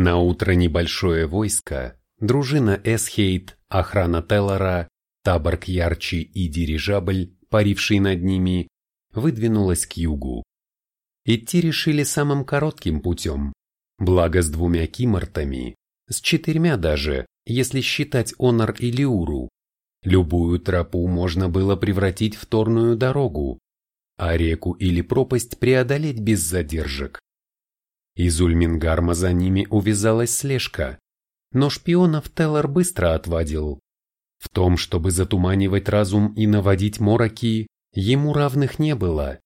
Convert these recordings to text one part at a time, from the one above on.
На утро небольшое войско, дружина Эсхейт, охрана Теллора, табор Кьярчи и дирижабль, паривший над ними, выдвинулась к югу. Идти решили самым коротким путем, благо с двумя кимортами, с четырьмя даже, если считать Онор и Лиуру. Любую тропу можно было превратить в торную дорогу, а реку или пропасть преодолеть без задержек. Из Ульмингарма за ними увязалась слежка, но шпионов Теллар быстро отвадил. В том, чтобы затуманивать разум и наводить мороки, ему равных не было.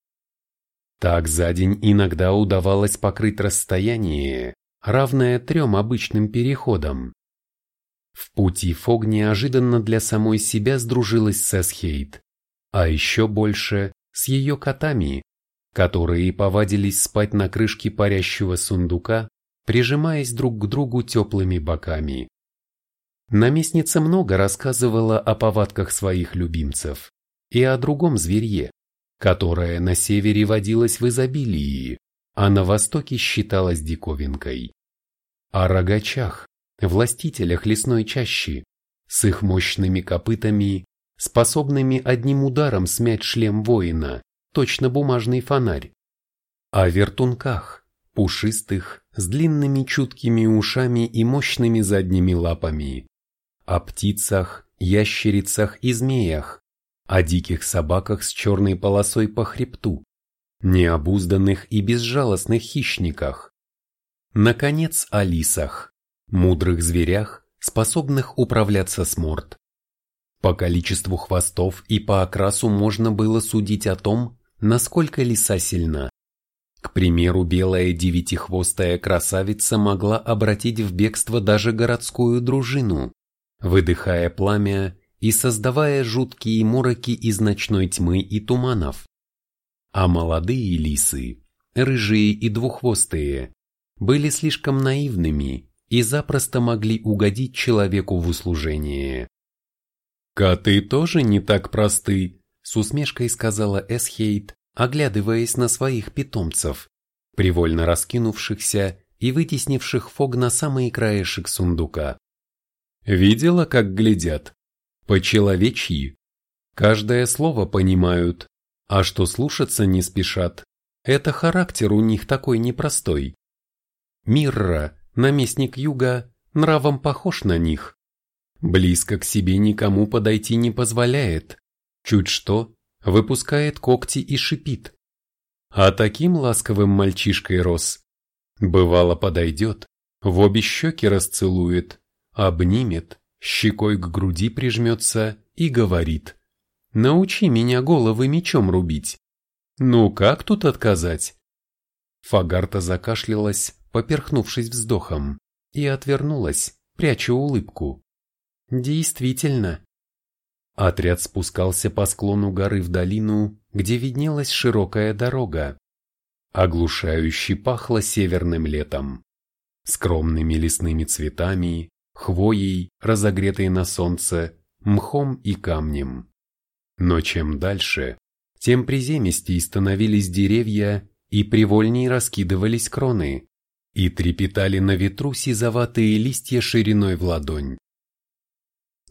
Так за день иногда удавалось покрыть расстояние, равное трем обычным переходам. В пути Фог неожиданно для самой себя сдружилась с Эсхейт, а еще больше с ее котами, которые повадились спать на крышке парящего сундука, прижимаясь друг к другу теплыми боками. Наместница много рассказывала о повадках своих любимцев и о другом зверье, которое на севере водилось в изобилии, а на востоке считалось диковинкой. О рогачах, властителях лесной чащи, с их мощными копытами, способными одним ударом смять шлем воина, точно бумажный фонарь. О вертунках, пушистых, с длинными чуткими ушами и мощными задними лапами. О птицах, ящерицах и змеях, о диких собаках с черной полосой по хребту, необузданных и безжалостных хищниках. Наконец, о лисах, мудрых зверях, способных управляться с морд. По количеству хвостов и по окрасу можно было судить о том, насколько лиса сильна. К примеру, белая девятихвостая красавица могла обратить в бегство даже городскую дружину, выдыхая пламя и создавая жуткие мороки из ночной тьмы и туманов. А молодые лисы, рыжие и двуххвостые, были слишком наивными и запросто могли угодить человеку в услужение. «Коты тоже не так просты», — с усмешкой сказала Эсхейт, оглядываясь на своих питомцев, привольно раскинувшихся и вытеснивших Фог на самый краешек сундука. «Видела, как глядят? По-человечьи. Каждое слово понимают, а что слушаться не спешат. Это характер у них такой непростой. Мирра, наместник юга, нравом похож на них. Близко к себе никому подойти не позволяет. Чуть что, выпускает когти и шипит. А таким ласковым мальчишкой рос. Бывало подойдет, в обе щеки расцелует, обнимет, щекой к груди прижмется и говорит. «Научи меня головы мечом рубить». Ну как тут отказать? Фагарта закашлялась, поперхнувшись вздохом, и отвернулась, пряча улыбку. Действительно. Отряд спускался по склону горы в долину, где виднелась широкая дорога. Оглушающе пахло северным летом. Скромными лесными цветами, хвоей, разогретой на солнце, мхом и камнем. Но чем дальше, тем приземистей становились деревья и привольней раскидывались кроны, и трепетали на ветру сизоватые листья шириной в ладонь.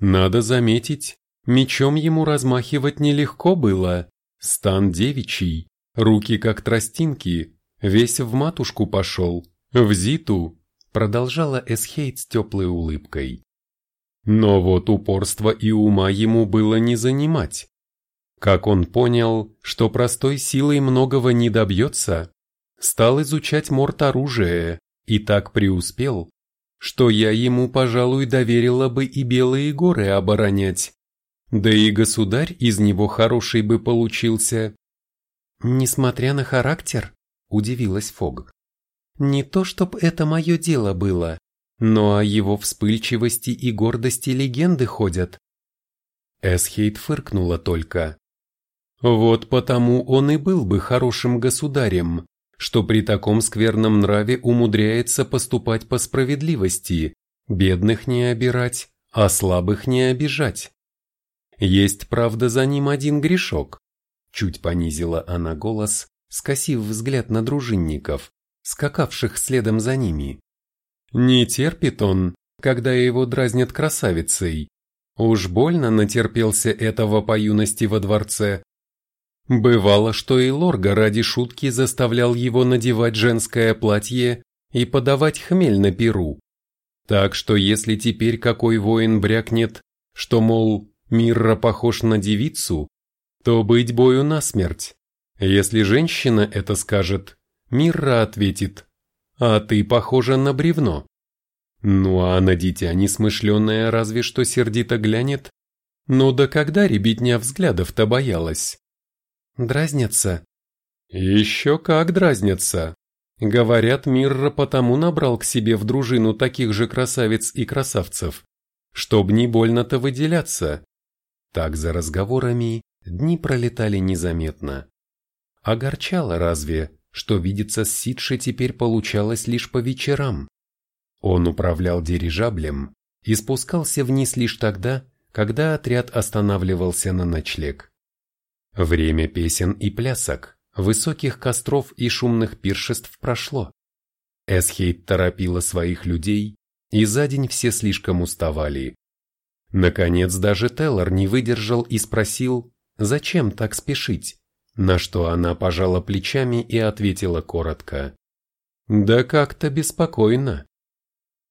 Надо заметить, мечом ему размахивать нелегко было. Стан девичий, руки как тростинки, весь в матушку пошел, в зиту, продолжала Эсхейт с теплой улыбкой. Но вот упорство и ума ему было не занимать. Как он понял, что простой силой многого не добьется, стал изучать морт оружия и так преуспел, что я ему, пожалуй, доверила бы и Белые горы оборонять. Да и государь из него хороший бы получился. Несмотря на характер, удивилась Фог. Не то, чтоб это мое дело было, но о его вспыльчивости и гордости легенды ходят. Эсхейт фыркнула только. Вот потому он и был бы хорошим государем, что при таком скверном нраве умудряется поступать по справедливости, бедных не обирать, а слабых не обижать. Есть, правда, за ним один грешок. Чуть понизила она голос, скосив взгляд на дружинников, скакавших следом за ними. Не терпит он, когда его дразнят красавицей. Уж больно натерпелся этого по юности во дворце. Бывало, что и Лорга ради шутки заставлял его надевать женское платье и подавать хмель на перу. Так что если теперь какой воин брякнет, что, мол, Мирра похож на девицу, то быть бою насмерть. Если женщина это скажет, Мирра ответит, а ты похожа на бревно. Ну а на дитя несмышленное разве что сердито глянет. Ну да когда ребятня взглядов-то боялась? Дразнятся? Еще как дразнятся. Говорят, Мирра потому набрал к себе в дружину таких же красавиц и красавцев, чтоб не больно-то выделяться. Так за разговорами дни пролетали незаметно. Огорчало разве, что видеться с Сидши теперь получалось лишь по вечерам. Он управлял дирижаблем и спускался вниз лишь тогда, когда отряд останавливался на ночлег. Время песен и плясок, высоких костров и шумных пиршеств прошло. Эсхейт торопила своих людей, и за день все слишком уставали. Наконец даже Теллор не выдержал и спросил, зачем так спешить, на что она пожала плечами и ответила коротко. «Да как-то беспокойно».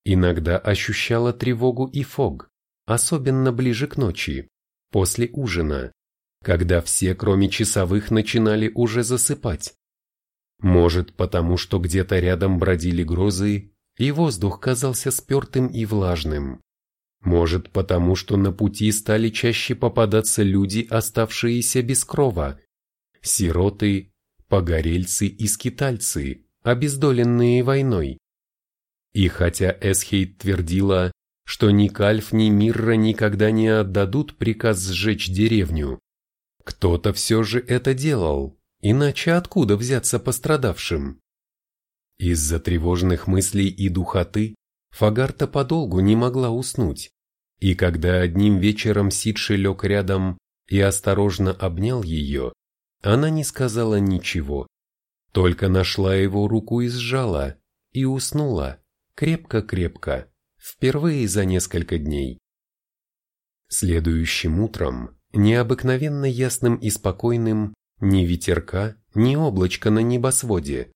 Иногда ощущала тревогу и фог, особенно ближе к ночи, после ужина, когда все, кроме часовых, начинали уже засыпать. Может, потому что где-то рядом бродили грозы, и воздух казался спертым и влажным. Может, потому что на пути стали чаще попадаться люди, оставшиеся без крова, сироты, погорельцы и скитальцы, обездоленные войной. И хотя Эсхейт твердила, что ни Кальф, ни Мирра никогда не отдадут приказ сжечь деревню, кто-то все же это делал, иначе откуда взяться пострадавшим? Из-за тревожных мыслей и духоты Фагарта подолгу не могла уснуть, и когда одним вечером Сидши лег рядом и осторожно обнял ее, она не сказала ничего, только нашла его руку и сжала, и уснула, крепко-крепко, впервые за несколько дней. Следующим утром, необыкновенно ясным и спокойным, ни ветерка, ни облачка на небосводе,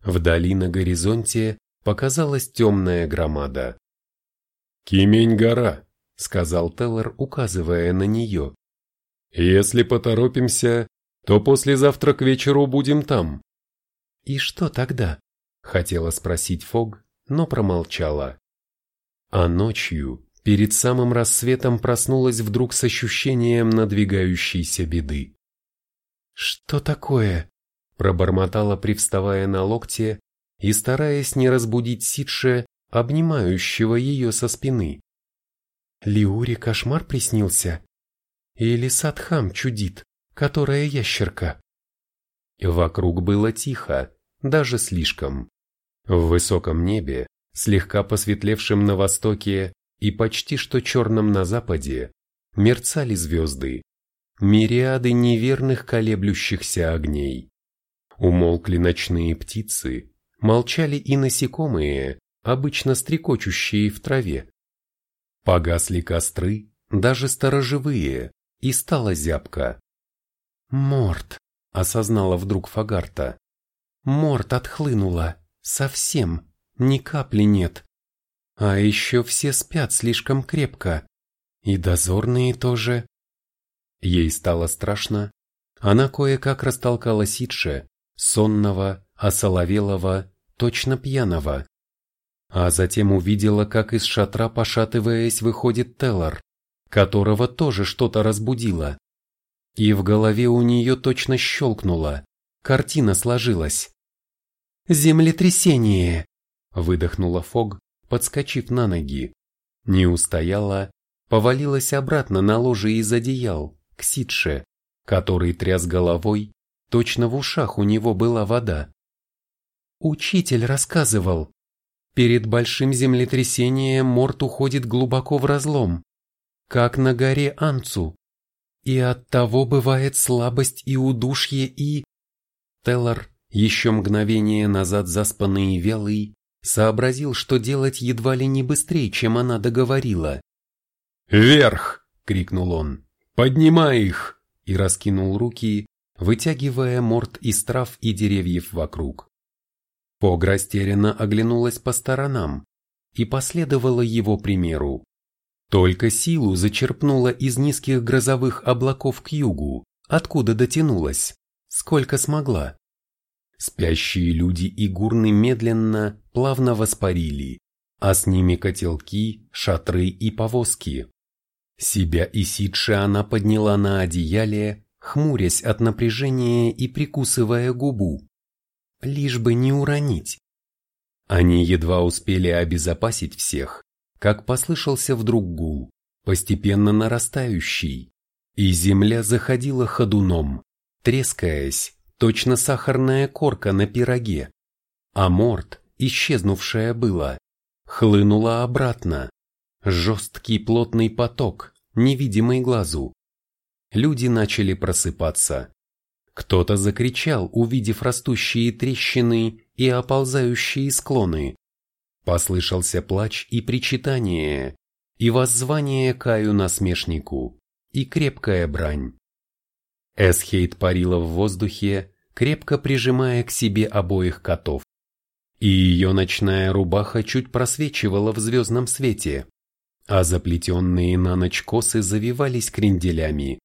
вдали на горизонте показалась темная громада. «Кимень-гора», — сказал Теллер, указывая на нее. «Если поторопимся, то послезавтра к вечеру будем там». «И что тогда?» — хотела спросить Фог, но промолчала. А ночью, перед самым рассветом, проснулась вдруг с ощущением надвигающейся беды. «Что такое?» — пробормотала, привставая на локте и стараясь не разбудить Сидше, обнимающего ее со спины. Лиуре кошмар приснился? Или Садхам чудит? которая ящерка. Вокруг было тихо, даже слишком. В высоком небе, слегка посветлевшем на востоке и почти что черном на западе, мерцали звезды, мириады неверных колеблющихся огней. Умолкли ночные птицы, молчали и насекомые, обычно стрекочущие в траве. Погасли костры, даже сторожевые, и стала зябко. «Морт», — осознала вдруг Фагарта. «Морт отхлынула. Совсем. Ни капли нет. А еще все спят слишком крепко. И дозорные тоже». Ей стало страшно. Она кое-как растолкала Сидше, сонного, осоловелого, точно пьяного. А затем увидела, как из шатра, пошатываясь, выходит Теллар, которого тоже что-то разбудило. И в голове у нее точно щелкнуло. Картина сложилась. «Землетрясение!» – выдохнула Фог, подскочив на ноги. Не устояла, повалилась обратно на ложе из одеял, к Сидше, который тряс головой, точно в ушах у него была вода. Учитель рассказывал, перед большим землетрясением Морт уходит глубоко в разлом, как на горе Анцу. И от того бывает слабость и удушье и... Теллар, еще мгновение назад заспанный и вялый, сообразил, что делать едва ли не быстрее, чем она договорила. «Вверх!» — крикнул он. «Поднимай их!» и раскинул руки, вытягивая морд из трав и деревьев вокруг. Фог растерянно оглянулась по сторонам и последовала его примеру. Только силу зачерпнула из низких грозовых облаков к югу, откуда дотянулась, сколько смогла. Спящие люди и гурны медленно, плавно воспарили, а с ними котелки, шатры и повозки. Себя и Сидши она подняла на одеяле, хмурясь от напряжения и прикусывая губу. Лишь бы не уронить. Они едва успели обезопасить всех, как послышался вдруг гул, постепенно нарастающий, и земля заходила ходуном, трескаясь, точно сахарная корка на пироге, а морд, исчезнувшая была, хлынула обратно. Жесткий плотный поток, невидимый глазу. Люди начали просыпаться. Кто-то закричал, увидев растущие трещины и оползающие склоны. Послышался плач и причитание, и воззвание Каю насмешнику, и крепкая брань. Эсхейт парила в воздухе, крепко прижимая к себе обоих котов. И ее ночная рубаха чуть просвечивала в звездном свете, а заплетенные на ночь косы завивались кренделями.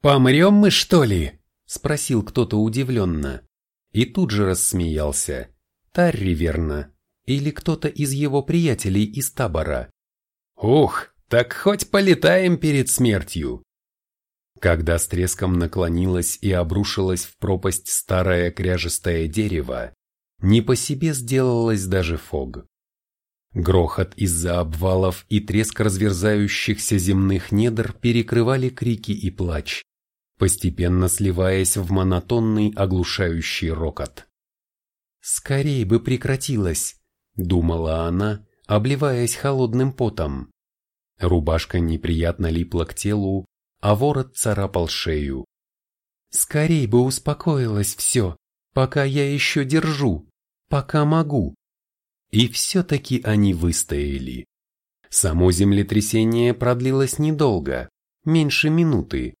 «Помрем мы, что ли?» – спросил кто-то удивленно. И тут же рассмеялся. Тарри, верно. Или кто-то из его приятелей из табора. «Ух, так хоть полетаем перед смертью!» Когда с треском наклонилось и обрушилось в пропасть старое кряжестое дерево, не по себе сделалось даже фог. Грохот из-за обвалов и треск разверзающихся земных недр перекрывали крики и плач, постепенно сливаясь в монотонный оглушающий рокот. «Скорей бы прекратилось!» — думала она, обливаясь холодным потом. Рубашка неприятно липла к телу, а ворот царапал шею. Скорей бы успокоилось все, пока я еще держу, пока могу. И все-таки они выстояли. Само землетрясение продлилось недолго, меньше минуты.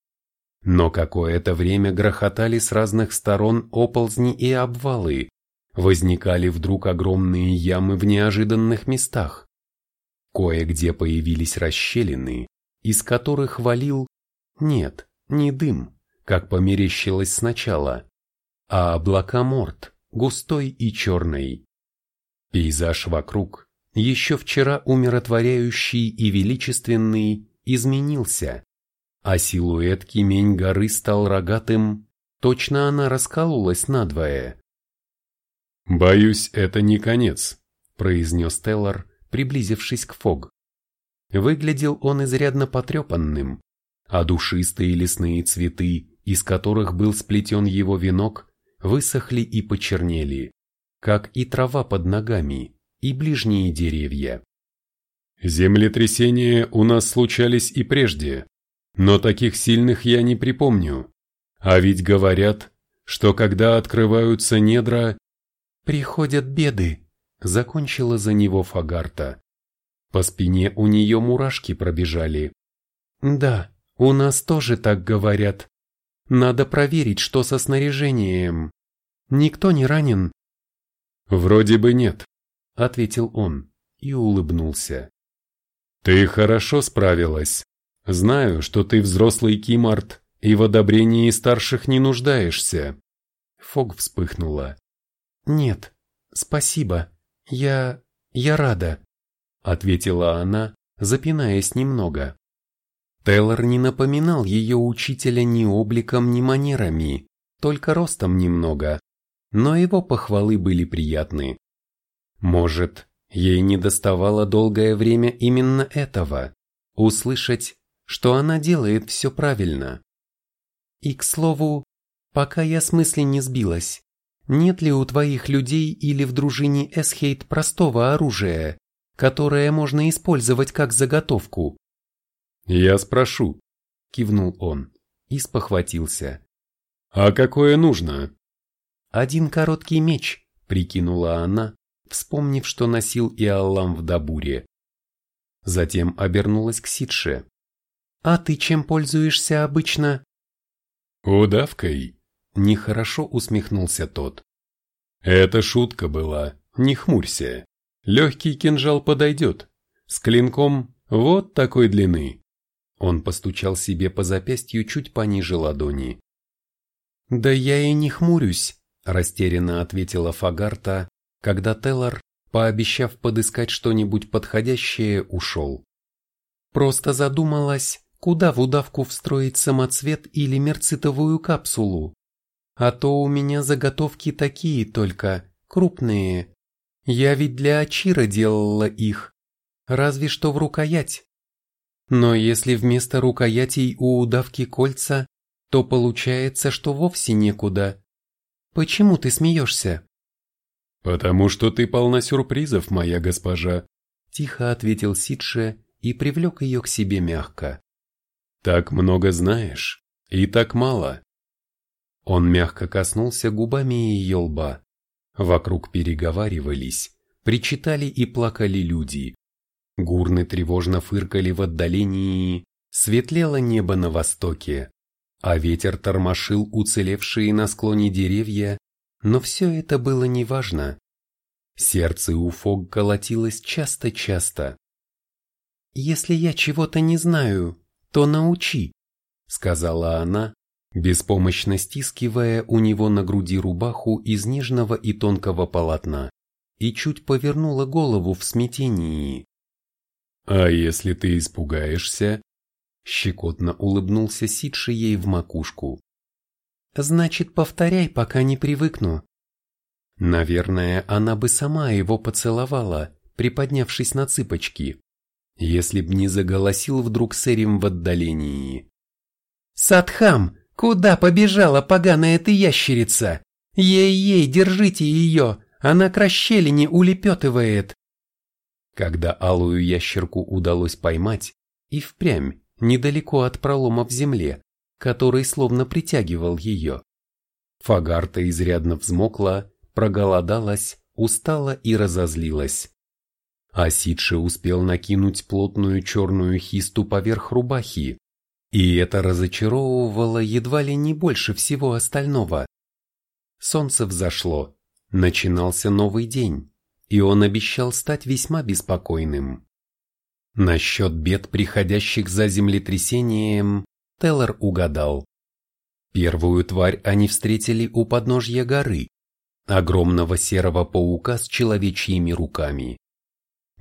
Но какое-то время грохотали с разных сторон оползни и обвалы, возникали вдруг огромные ямы в неожиданных местах. Кое-где появились расщелины, из которых валил нет, не дым, как померещилось сначала, а облака морд, густой и черный. Пейзаж вокруг, еще вчера умиротворяющий и величественный, изменился, а силуэт кемень горы стал рогатым, точно она раскололась надвое. «Боюсь, это не конец», — произнес Теллар, приблизившись к Фог. Выглядел он изрядно потрепанным, а душистые лесные цветы, из которых был сплетен его венок, высохли и почернели, как и трава под ногами, и ближние деревья. Землетрясения у нас случались и прежде, но таких сильных я не припомню. А ведь говорят, что когда открываются недра... Приходят беды, закончила за него Фагарта. По спине у нее мурашки пробежали. Да, у нас тоже так говорят. Надо проверить, что со снаряжением. Никто не ранен? Вроде бы нет, ответил он и улыбнулся. Ты хорошо справилась. Знаю, что ты взрослый Кимарт и в одобрении старших не нуждаешься. Фог вспыхнула. Нет, спасибо. Я... я рада, ответила она, запинаясь немного. Тейлор не напоминал ее учителя ни обликом, ни манерами, только ростом немного, но его похвалы были приятны. Может, ей не доставало долгое время именно этого – услышать, что она делает все правильно. И, к слову, пока я с мысли не сбилась, нет ли у твоих людей или в дружине Эсхейт простого оружия, которое можно использовать как заготовку? «Я спрошу», — кивнул он и спохватился. «А какое нужно?» «Один короткий меч», — прикинула она, вспомнив, что носил и Аллам в Дабуре. Затем обернулась к Сидше. «А ты чем пользуешься обычно?» «Удавкой», — нехорошо усмехнулся тот. «Это шутка была, не хмурься. Легкий кинжал подойдет. С клинком вот такой длины». Он постучал себе по запястью чуть пониже ладони. «Да я и не хмурюсь», – растерянно ответила Фагарта, когда Теллар, пообещав подыскать что-нибудь подходящее, ушел. «Просто задумалась, куда в удавку встроить самоцвет или мерцитовую капсулу. А то у меня заготовки такие только, крупные. Я ведь для Ачира делала их, разве что в рукоять. Но если вместо рукоятей у удавки кольца, то получается, что вовсе некуда. Почему ты смеешься? Потому что ты полна сюрпризов, моя госпожа, тихо ответил Сидше и привлек ее к себе мягко. Так много знаешь, и так мало. Он мягко коснулся губами ее лба. Вокруг переговаривались, причитали и плакали люди. Гурны тревожно фыркали в отдалении, светлело небо на востоке а ветер тормошил уцелевшие на склоне деревья, но все это было неважно. Сердце у Фог колотилось часто-часто. «Если я чего-то не знаю, то научи», — сказала она, беспомощно стискивая у него на груди рубаху из нежного и тонкого полотна, и чуть повернула голову в смятении. «А если ты испугаешься?» Щекотно улыбнулся Сидши ей в макушку. «Значит, повторяй, пока не привыкну». Наверное, она бы сама его поцеловала, приподнявшись на цыпочки, если б не заголосил вдруг Сэрим в отдалении. «Садхам, куда побежала поганая ты ящерица? Ей-ей, держите ее, она к расщелине улепетывает!» Когда алую ящерку удалось поймать, и впрямь недалеко от пролома в земле, который словно притягивал ее. Фагарта изрядно взмокла, проголодалась, устала и разозлилась. А Сидше успел накинуть плотную черную хисту поверх рубахи, и это разочаровывало едва ли не больше всего остального. Солнце взошло, начинался новый день, и он обещал стать весьма беспокойным. Насчет бед, приходящих за землетрясением, Теллор угадал. Первую тварь они встретили у подножья горы, огромного серого паука с человечьими руками.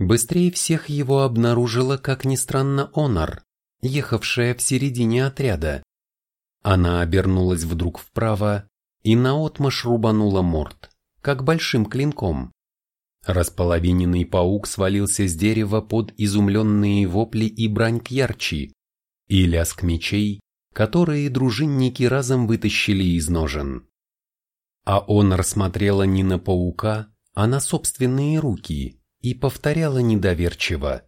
Быстрее всех его обнаружила, как ни странно, Онор, ехавшая в середине отряда. Она обернулась вдруг вправо и наотмашь рубанула морд, как большим клинком. Располовиненный паук свалился с дерева под изумленные вопли и брань кьярчи и лязг мечей, которые дружинники разом вытащили из ножен. А он рассмотрела не на паука, а на собственные руки и повторяла недоверчиво.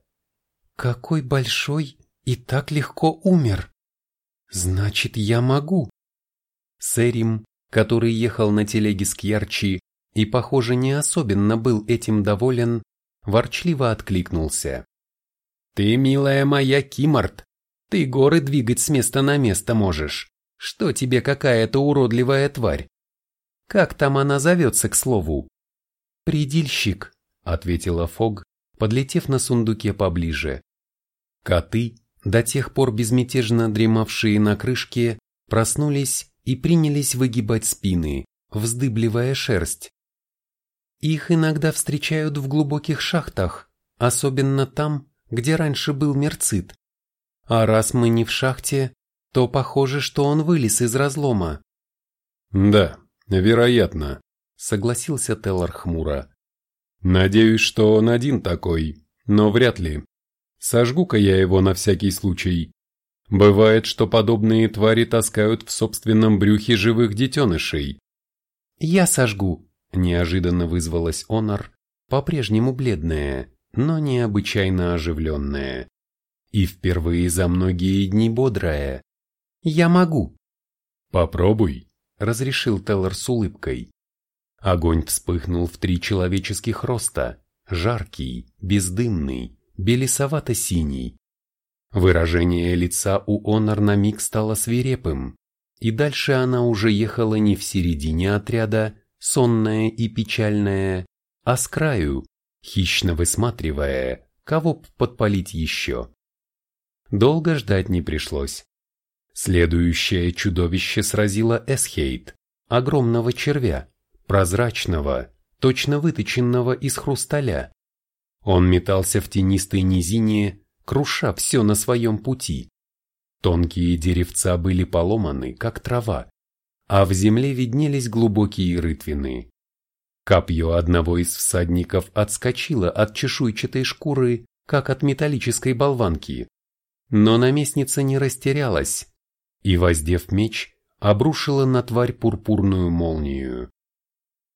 «Какой большой и так легко умер! Значит, я могу!» Сэрим, который ехал на телеге с Кьярчи, и, похоже, не особенно был этим доволен, ворчливо откликнулся. «Ты, милая моя Кимарт, ты горы двигать с места на место можешь. Что тебе какая-то уродливая тварь? Как там она зовется, к слову?» «Предильщик», — ответила Фог, подлетев на сундуке поближе. Коты, до тех пор безмятежно дремавшие на крышке, проснулись и принялись выгибать спины, вздыбливая шерсть. Их иногда встречают в глубоких шахтах, особенно там, где раньше был мерцит. А раз мы не в шахте, то похоже, что он вылез из разлома. Да, вероятно, согласился Теллар хмуро. Надеюсь, что он один такой, но вряд ли. Сожгу-ка я его на всякий случай. Бывает, что подобные твари таскают в собственном брюхе живых детенышей. Я сожгу, Неожиданно вызвалась Онор, по-прежнему бледная, но необычайно оживленная. И впервые за многие дни бодрая. «Я могу!» «Попробуй», — разрешил Теллор с улыбкой. Огонь вспыхнул в три человеческих роста, жаркий, бездымный, белесовато-синий. Выражение лица у Онор на миг стало свирепым, и дальше она уже ехала не в середине отряда, сонная и печальная, а с краю, хищно высматривая, кого подпалить еще. Долго ждать не пришлось. Следующее чудовище сразило Эсхейт, огромного червя, прозрачного, точно выточенного из хрусталя. Он метался в тенистой низине, круша все на своем пути. Тонкие деревца были поломаны, как трава, а в земле виднелись глубокие рытвины. Копье одного из всадников отскочило от чешуйчатой шкуры, как от металлической болванки. Но наместница не растерялась и, воздев меч, обрушила на тварь пурпурную молнию.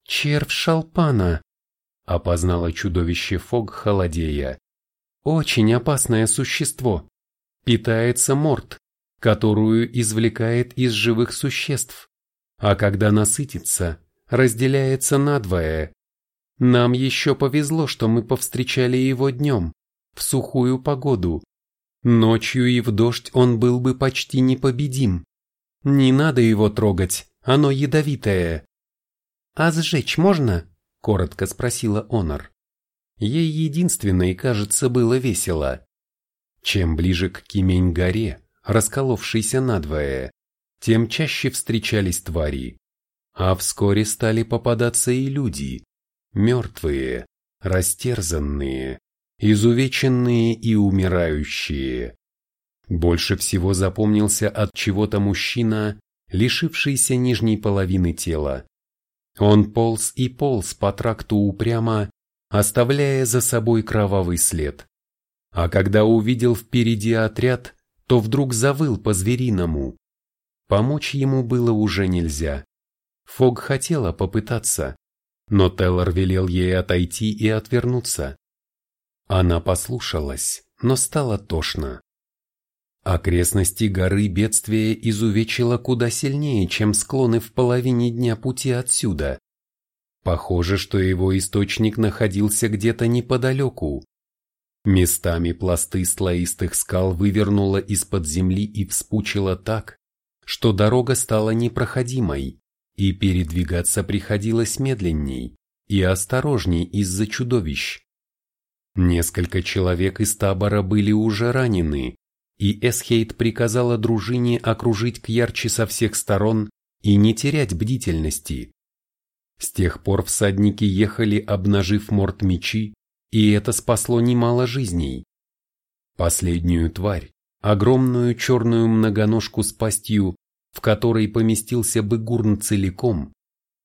«Червь шалпана!» — опознала чудовище Фог холодея. «Очень опасное существо. Питается морд, которую извлекает из живых существ, а когда насытится, разделяется надвое. Нам еще повезло, что мы повстречали его днем, в сухую погоду. Ночью и в дождь он был бы почти непобедим. Не надо его трогать, оно ядовитое. «А сжечь можно?» – коротко спросила Онор. Ей единственной, кажется, было весело. Чем ближе к Кимень-горе, расколовшейся надвое, тем чаще встречались твари. А вскоре стали попадаться и люди, мертвые, растерзанные, изувеченные и умирающие. Больше всего запомнился от чего-то мужчина, лишившийся нижней половины тела. Он полз и полз по тракту упрямо, оставляя за собой кровавый след. А когда увидел впереди отряд, то вдруг завыл по-звериному. Помочь ему было уже нельзя. Фог хотела попытаться, но Теллор велел ей отойти и отвернуться. Она послушалась, но стало тошно. Окрестности горы бедствия изувечило куда сильнее, чем склоны в половине дня пути отсюда. Похоже, что его источник находился где-то неподалеку. Местами пласты слоистых скал вывернуло из-под земли и вспучило так, что дорога стала непроходимой и передвигаться приходилось медленней и осторожней из-за чудовищ. Несколько человек из табора были уже ранены, и Эсхейт приказала дружине окружить Кьярчи со всех сторон и не терять бдительности. С тех пор всадники ехали, обнажив морд мечи, и это спасло немало жизней. Последнюю тварь, огромную черную многоножку с пастью, в которой поместился бы Гурн целиком,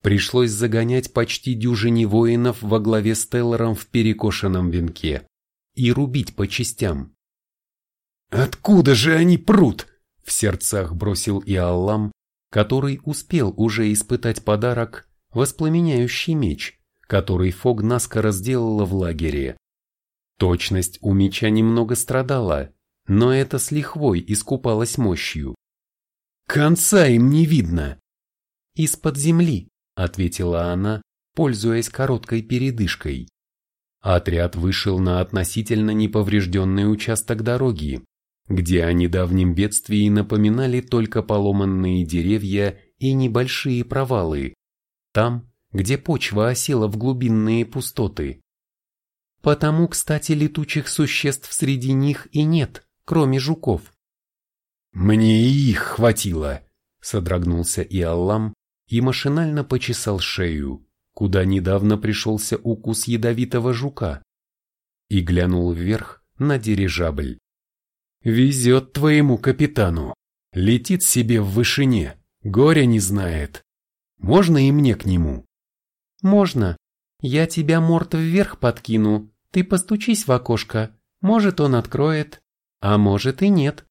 пришлось загонять почти дюжине воинов во главе с Теллором в перекошенном венке и рубить по частям. «Откуда же они прут?» — в сердцах бросил Иаллам, который успел уже испытать подарок, воспламеняющий меч, который Фог наскоро сделала в лагере. Точность у меча немного страдала, но это с лихвой искупалась мощью. Конца им не видно. Из-под земли, ответила она, пользуясь короткой передышкой. Отряд вышел на относительно неповрежденный участок дороги, где о недавнем бедствии напоминали только поломанные деревья и небольшие провалы, там, где почва осела в глубинные пустоты. Потому, кстати, летучих существ среди них и нет, кроме жуков. «Мне и их хватило!» — содрогнулся и Аллам и машинально почесал шею, куда недавно пришелся укус ядовитого жука, и глянул вверх на дирижабль. «Везет твоему капитану! Летит себе в вышине, горя не знает. Можно и мне к нему?» «Можно. Я тебя морд вверх подкину, ты постучись в окошко, может он откроет, а может и нет».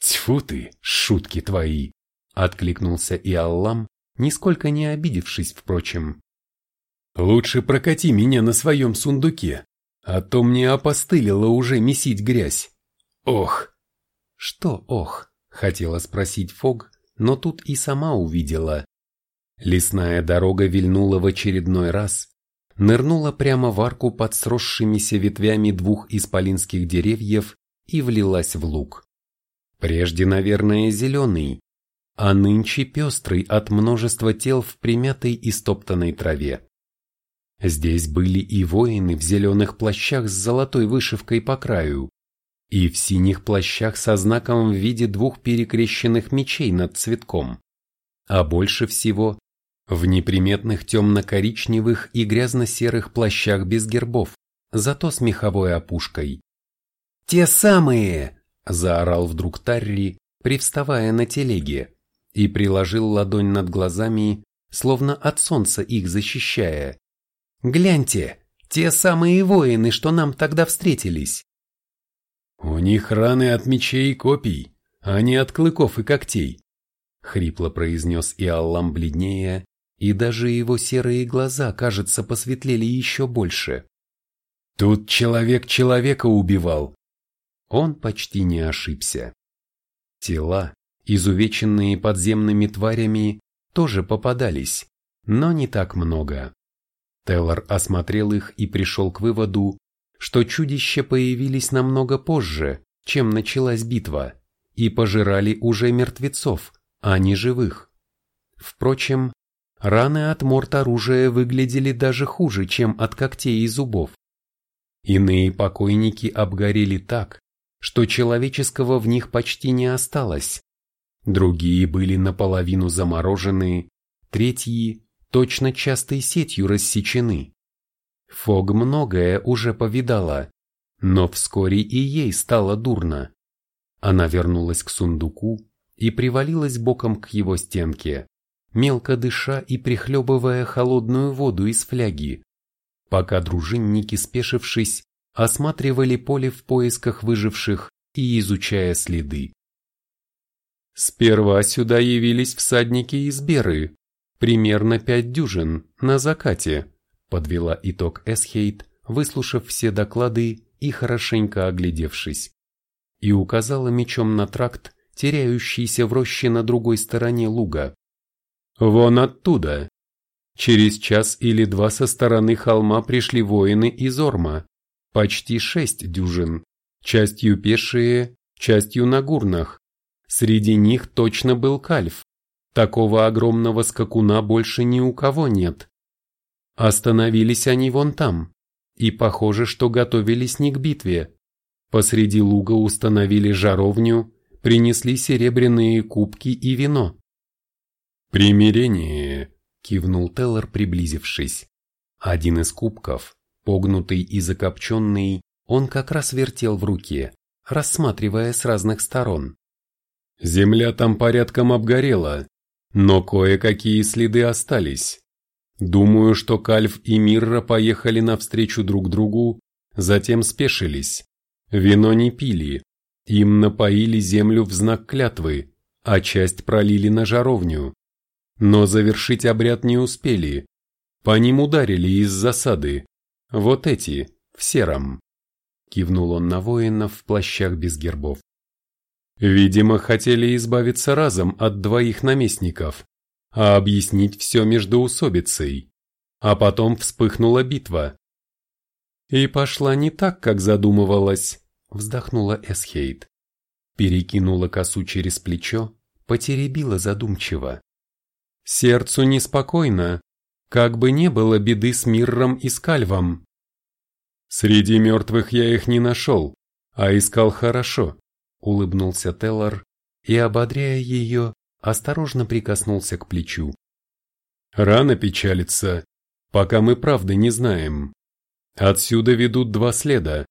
«Тьфу ты, шутки твои!» — откликнулся и Аллам, нисколько не обидевшись, впрочем. «Лучше прокати меня на своем сундуке, а то мне опостылило уже месить грязь. Ох!» «Что ох?» — хотела спросить Фог, но тут и сама увидела. Лесная дорога вильнула в очередной раз, нырнула прямо в арку под сросшимися ветвями двух исполинских деревьев и влилась в луг. Прежде, наверное, зеленый, а нынче пестрый от множества тел в примятой и стоптанной траве. Здесь были и воины в зеленых плащах с золотой вышивкой по краю, и в синих плащах со знаком в виде двух перекрещенных мечей над цветком, а больше всего в неприметных темно-коричневых и грязно-серых плащах без гербов, зато с меховой опушкой. «Те самые!» – заорал вдруг Тарри, привставая на телеге, и приложил ладонь над глазами, словно от солнца их защищая. «Гляньте, те самые воины, что нам тогда встретились!» «У них раны от мечей и копий, а не от клыков и когтей», — хрипло произнес Иаллам бледнее, и даже его серые глаза, кажется, посветлели еще больше. «Тут человек человека убивал». Он почти не ошибся. Тела, изувеченные подземными тварями, тоже попадались, но не так много. Теллар осмотрел их и пришел к выводу, что чудища появились намного позже, чем началась битва, и пожирали уже мертвецов, а не живых. Впрочем, раны от морд оружия выглядели даже хуже, чем от когтей и зубов. Иные покойники обгорели так, что человеческого в них почти не осталось. Другие были наполовину заморожены, третьи точно частой сетью рассечены. Фог многое уже повидала, но вскоре и ей стало дурно. Она вернулась к сундуку и привалилась боком к его стенке, мелко дыша и прихлебывая холодную воду из фляги, пока дружинники, спешившись, осматривали поле в поисках выживших и изучая следы. Сперва сюда явились всадники из Беры, примерно пять дюжин, на закате, подвела итог Эсхейт, выслушав все доклады и хорошенько оглядевшись, и указала мечом на тракт, теряющийся в роще на другой стороне луга. «Вон оттуда!» Через час или два со стороны холма пришли воины из Орма, почти шесть дюжин, частью пешие, частью на гурнах. Среди них точно был кальф. Такого огромного скакуна больше ни у кого нет. Остановились они вон там, и похоже, что готовились не к битве. Посреди луга установили жаровню, принесли серебряные кубки и вино. «Примирение», — кивнул Теллер, приблизившись. Один из кубков, погнутый и закопченный, он как раз вертел в руке, рассматривая с разных сторон. Земля там порядком обгорела, но кое-какие следы остались. Думаю, что Кальф и Мирра поехали навстречу друг другу, затем спешились. Вино не пили, им напоили землю в знак клятвы, а часть пролили на жаровню. Но завершить обряд не успели. По ним ударили из засады. Вот эти, в сером. Кивнул он на воинов в плащах без гербов. Видимо, хотели избавиться разом от двоих наместников, а объяснить все междоусобицей. А потом вспыхнула битва. И пошла не так, как задумывалась, вздохнула Эсхейт. Перекинула косу через плечо, потеребила задумчиво. Сердцу неспокойно, как бы не было беды с Мирром и Скальвом. Среди мертвых я их не нашел, а искал хорошо, улыбнулся Теллар и, ободряя ее, осторожно прикоснулся к плечу. Рано печалиться, пока мы правды не знаем. Отсюда ведут два следа.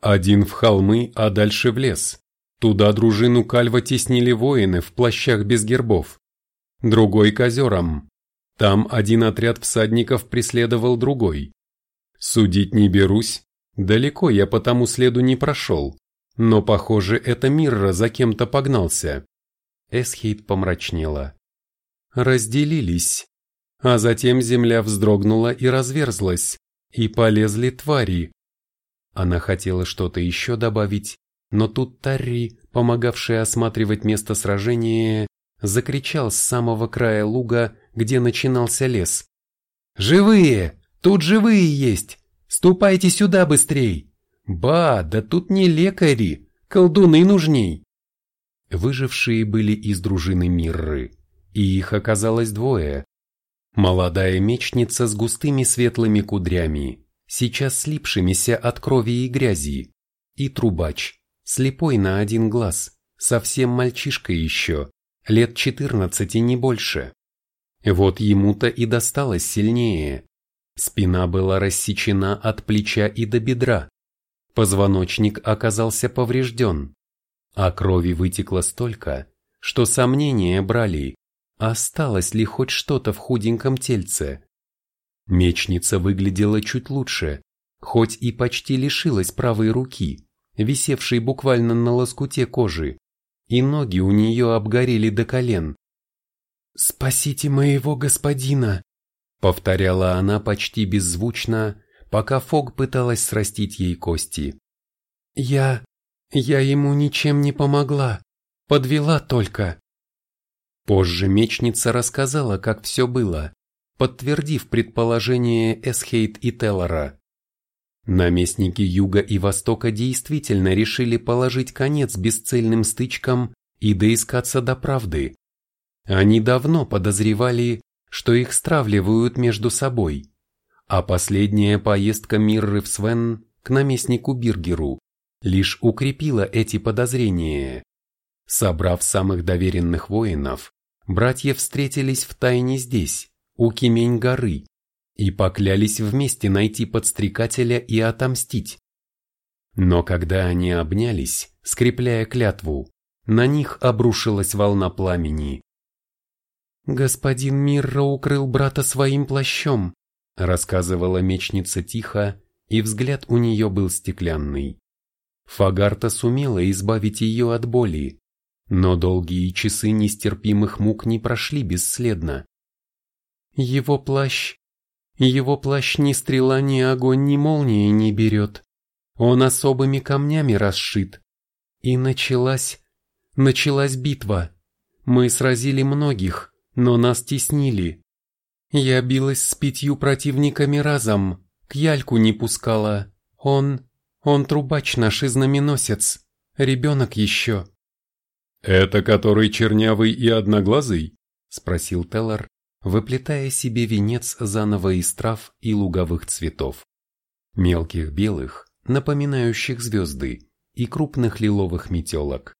Один в холмы, а дальше в лес. Туда дружину Кальва теснили воины в плащах без гербов. Другой к озерам. Там один отряд всадников преследовал другой. Судить не берусь, далеко я по тому следу не прошел, но, похоже, это Мирра за кем-то погнался. Эсхейт помрачнела. Разделились. А затем земля вздрогнула и разверзлась, и полезли твари. Она хотела что-то еще добавить, но тут Тарри, помогавший осматривать место сражения, закричал с самого края луга, где начинался лес. «Живые! Тут живые есть! Ступайте сюда быстрей! Ба, да тут не лекари, колдуны нужней!» Выжившие были из дружины Мирры, и их оказалось двое. Молодая мечница с густыми светлыми кудрями, сейчас слипшимися от крови и грязи, и трубач, слепой на один глаз, совсем мальчишка еще, лет четырнадцати не больше. Вот ему-то и досталось сильнее. Спина была рассечена от плеча и до бедра. Позвоночник оказался поврежден, а крови вытекло столько, что сомнения брали, осталось ли хоть что-то в худеньком тельце. Мечница выглядела чуть лучше, хоть и почти лишилась правой руки, висевшей буквально на лоскуте кожи, и ноги у нее обгорели до колен. «Спасите моего господина!» — повторяла она почти беззвучно, пока Фог пыталась срастить ей кости. «Я... я ему ничем не помогла, подвела только». Позже мечница рассказала, как все было, подтвердив предположение Эсхейт и Теллора. Наместники Юга и Востока действительно решили положить конец бесцельным стычкам и доискаться до правды. Они давно подозревали, что их стравливают между собой, а последняя поездка Мирры в Свен к наместнику Биргеру лишь укрепила эти подозрения. Собрав самых доверенных воинов, братья встретились в тайне здесь, у Кемень-горы, и поклялись вместе найти подстрекателя и отомстить. Но когда они обнялись, скрепляя клятву, на них обрушилась волна пламени. «Господин Мирра укрыл брата своим плащом», рассказывала мечница тихо, и взгляд у нее был стеклянный. Фагарта сумела избавить ее от боли, но долгие часы нестерпимых мук не прошли бесследно. Его плащ его плащ ни стрела, ни огонь, ни молнии не берет. Он особыми камнями расшит. И началась... Началась битва. Мы сразили многих, но нас теснили. Я билась с пятью противниками разом, к яльку не пускала. Он... он трубач наш и знаменосец. Ребенок еще. «Это который чернявый и одноглазый?» — спросил Теллар, выплетая себе венец заново из трав и луговых цветов. Мелких белых, напоминающих звезды, и крупных лиловых метелок.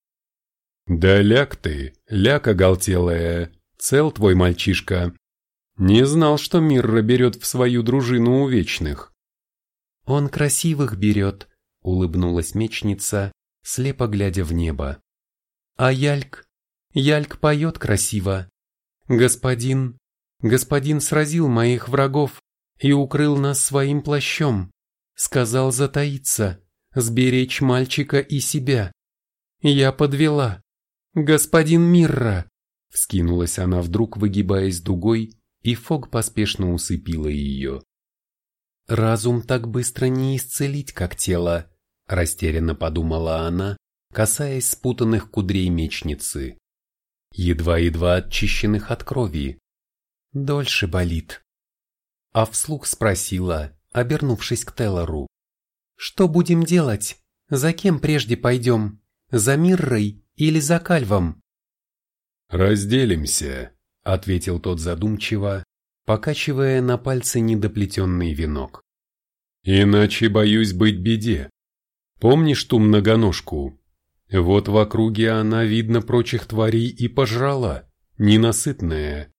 «Да ляг ты, ляг оголтелая, цел твой мальчишка. Не знал, что Мирра берет в свою дружину у вечных». «Он красивых берет», — улыбнулась мечница, слепо глядя в небо. «А Яльк? Яльк поет красиво. Господин, Господин сразил моих врагов и укрыл нас своим плащом. Сказал затаиться, сберечь мальчика и себя. Я подвела. Господин Мирра. Вскинулась она вдруг, выгибаясь дугой, и Фог поспешно усыпила ее. «Разум так быстро не исцелить, как тело», – растерянно подумала она, касаясь спутанных кудрей мечницы, едва-едва очищенных от крови, Дольше болит. А вслух спросила, обернувшись к Теллору. Что будем делать? За кем прежде пойдем? За Миррой или за Кальвом? Разделимся, ответил тот задумчиво, покачивая на пальце недоплетенный венок. Иначе боюсь быть беде. Помнишь ту многоножку? Вот в округе она, видно, прочих тварей и пожрала, ненасытная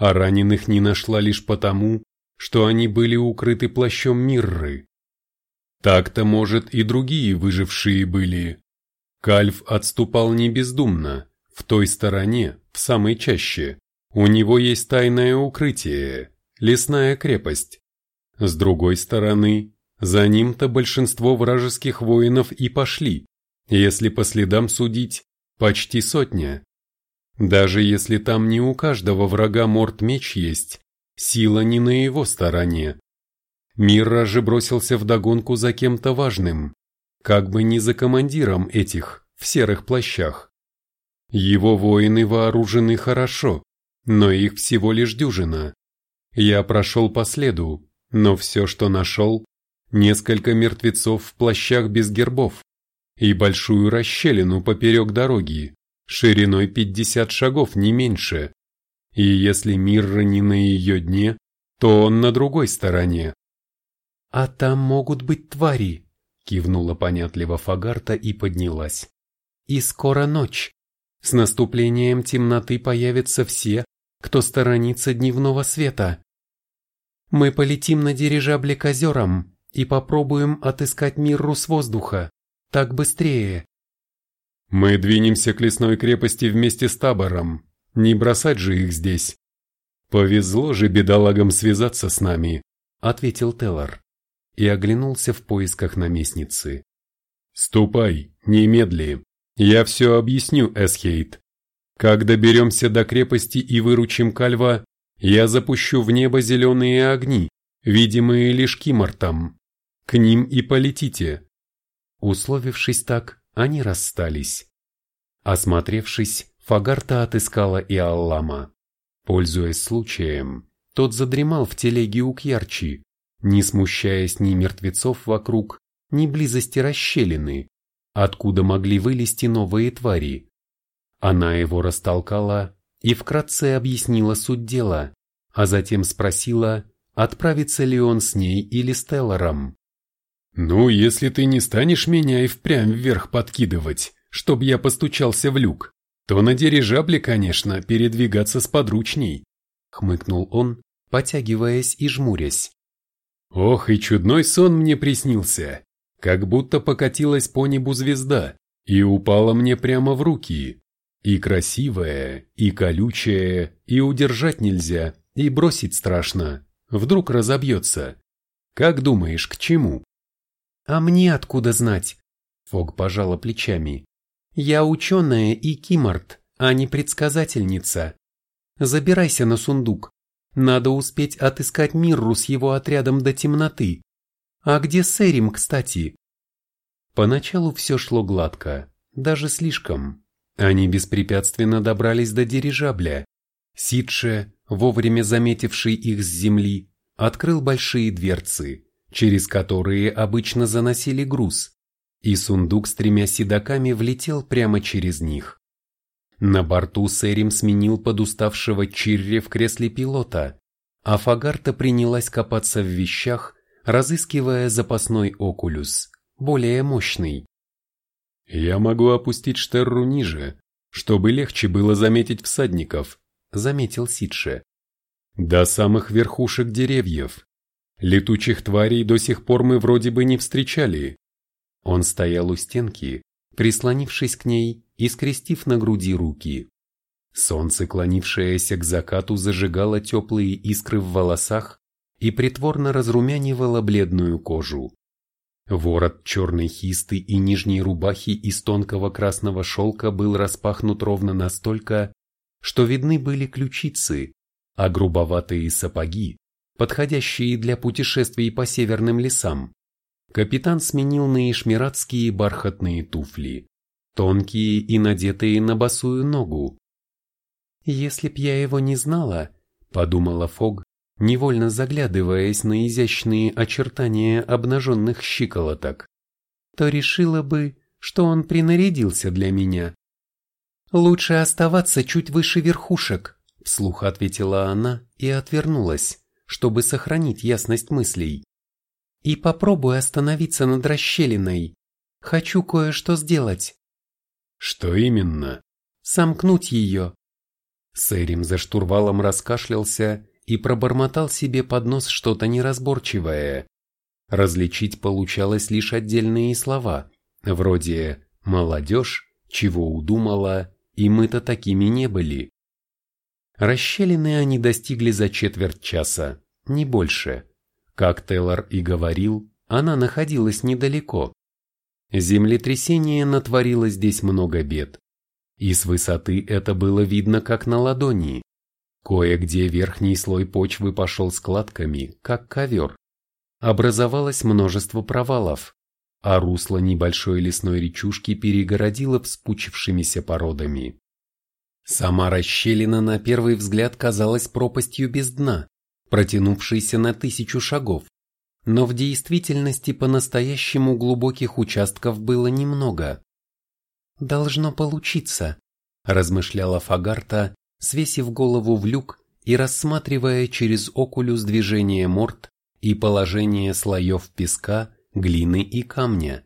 а раненых не нашла лишь потому, что они были укрыты плащом Мирры. Так-то, может, и другие выжившие были. Кальф отступал не бездумно, в той стороне, в самой чаще. У него есть тайное укрытие, лесная крепость. С другой стороны, за ним-то большинство вражеских воинов и пошли, если по следам судить, почти сотня. Даже если там не у каждого врага морд-меч есть, сила не на его стороне. Мирра же бросился в догонку за кем-то важным, как бы не за командиром этих, в серых плащах. Его воины вооружены хорошо, но их всего лишь дюжина. Я прошел по следу, но все, что нашел, несколько мертвецов в плащах без гербов и большую расщелину поперек дороги, шириной 50 шагов не меньше. И если Мирра не на ее дне, то он на другой стороне. «А там могут быть твари», — кивнула понятливо Фагарта и поднялась. «И скоро ночь. С наступлением темноты появятся все, кто сторонится дневного света. Мы полетим на дирижабле к озерам и попробуем отыскать Мирру с воздуха. Так быстрее». «Мы двинемся к лесной крепости вместе с табором. Не бросать же их здесь». «Повезло же бедолагам связаться с нами», — ответил Теллар и оглянулся в поисках наместницы. «Ступай, немедли, я все объясню, Эсхейт. Как доберемся до крепости и выручим Кальва, я запущу в небо зеленые огни, видимые лишь Кимортом. К ним и полетите». Условившись так, они расстались. Осмотревшись, Фагарта отыскала и Аллама. Пользуясь случаем, тот задремал в телеге у Кьярчи, не смущаясь ни мертвецов вокруг, ни близости расщелины, откуда могли вылезти новые твари. Она его растолкала и вкратце объяснила суть дела, а затем спросила, отправится ли он с ней или с Теллором. «Ну, если ты не станешь меня и впрямь вверх подкидывать, чтоб я постучался в люк, то на дирижабле, конечно, передвигаться сподручней», — хмыкнул он, потягиваясь и жмурясь. Ох, и чудной сон мне приснился, как будто покатилась по небу звезда и упала мне прямо в руки. И красивая, и колючая, и удержать нельзя, и бросить страшно. Вдруг разобьется. Как думаешь, к чему? А мне откуда знать? Фог пожала плечами. Я ученая и киморт, а не предсказательница. Забирайся на сундук, надо успеть отыскать Мирру с его отрядом до темноты. А где Сэрим, кстати? Поначалу все шло гладко, даже слишком. Они беспрепятственно добрались до дирижабля. Сидше, вовремя заметивший их с земли, открыл большие дверцы, через которые обычно заносили груз, и сундук с тремя седаками влетел прямо через них. На борту Сэрим сменил подуставшего Чирри в кресле пилота, а Фагарта принялась копаться в вещах, разыскивая запасной окулюс, более мощный. «Я могу опустить штерру ниже, чтобы легче было заметить всадников», — заметил Сидше. «До самых верхушек деревьев. Летучих тварей до сих пор мы вроде бы не встречали». Он стоял у стенки, прислонившись к ней и скрестив на груди руки. Солнце, клонившееся к закату, зажигало теплые искры в волосах и притворно разрумянивало бледную кожу. Ворот черной хисты и нижней рубахи из тонкого красного шелка был распахнут ровно настолько, что видны были ключицы, а грубоватые сапоги, подходящие для путешествий по северным лесам, капитан сменил на ишмиратские бархатные туфли тонкие и надетые на босую ногу. «Если б я его не знала», — подумала Фог, невольно заглядываясь на изящные очертания обнаженных щиколоток, то решила бы, что он принарядился для меня. «Лучше оставаться чуть выше верхушек», — вслух ответила она и отвернулась, чтобы сохранить ясность мыслей. «И попробуй остановиться над расщелиной. Хочу кое-что сделать». Что именно? Сомкнуть ее. Сэрим за штурвалом раскашлялся и пробормотал себе под нос что-то неразборчивое. Различить получалось лишь отдельные слова, вроде «молодежь», «чего удумала» и «мы-то такими не были». Расщелины они достигли за четверть часа, не больше. Как Тейлор и говорил, она находилась недалеко. Землетрясение натворило здесь много бед. И с высоты это было видно как на ладони. Кое-где верхний слой почвы пошел складками, как ковер. Образовалось множество провалов, а русло небольшой лесной речушки перегородило вспучившимися породами. Сама расщелина на первый взгляд казалась пропастью без дна, протянувшейся на тысячу шагов. Но в действительности по-настоящему глубоких участков было немного. «Должно получиться», – размышляла Фагарта, свесив голову в люк и рассматривая через окулюс движение морд и положение слоев песка, глины и камня.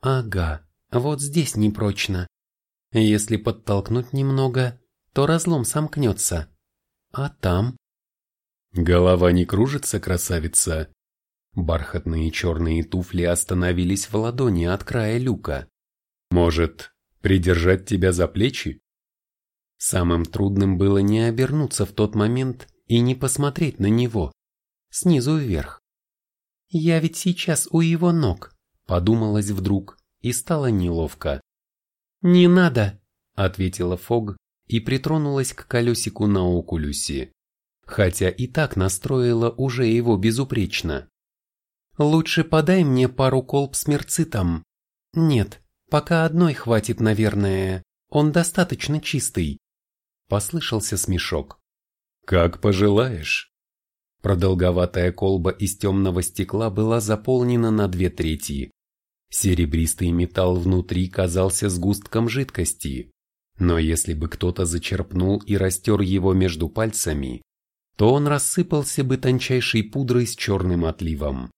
«Ага, вот здесь непрочно. Если подтолкнуть немного, то разлом сомкнется. А там? Голова не кружится, красавица. Бархатные черные туфли остановились в ладони от края люка. Может, придержать тебя за плечи? Самым трудным было не обернуться в тот момент и не посмотреть на него, снизу вверх. «Я ведь сейчас у его ног», — подумалось вдруг, и стало неловко. «Не надо», — ответила Фог и притронулась к колесику на окулюсе, хотя и так настроила уже его безупречно. «Лучше подай мне пару колб с мерцитом. Нет, пока одной хватит, наверное, он достаточно чистый». Послышался смешок. «Как пожелаешь». Продолговатая колба из темного стекла была заполнена на две трети. Серебристый металл внутри казался сгустком жидкости, но если бы кто-то зачерпнул и растер его между пальцами, то он рассыпался бы тончайшей пудрой с черным отливом.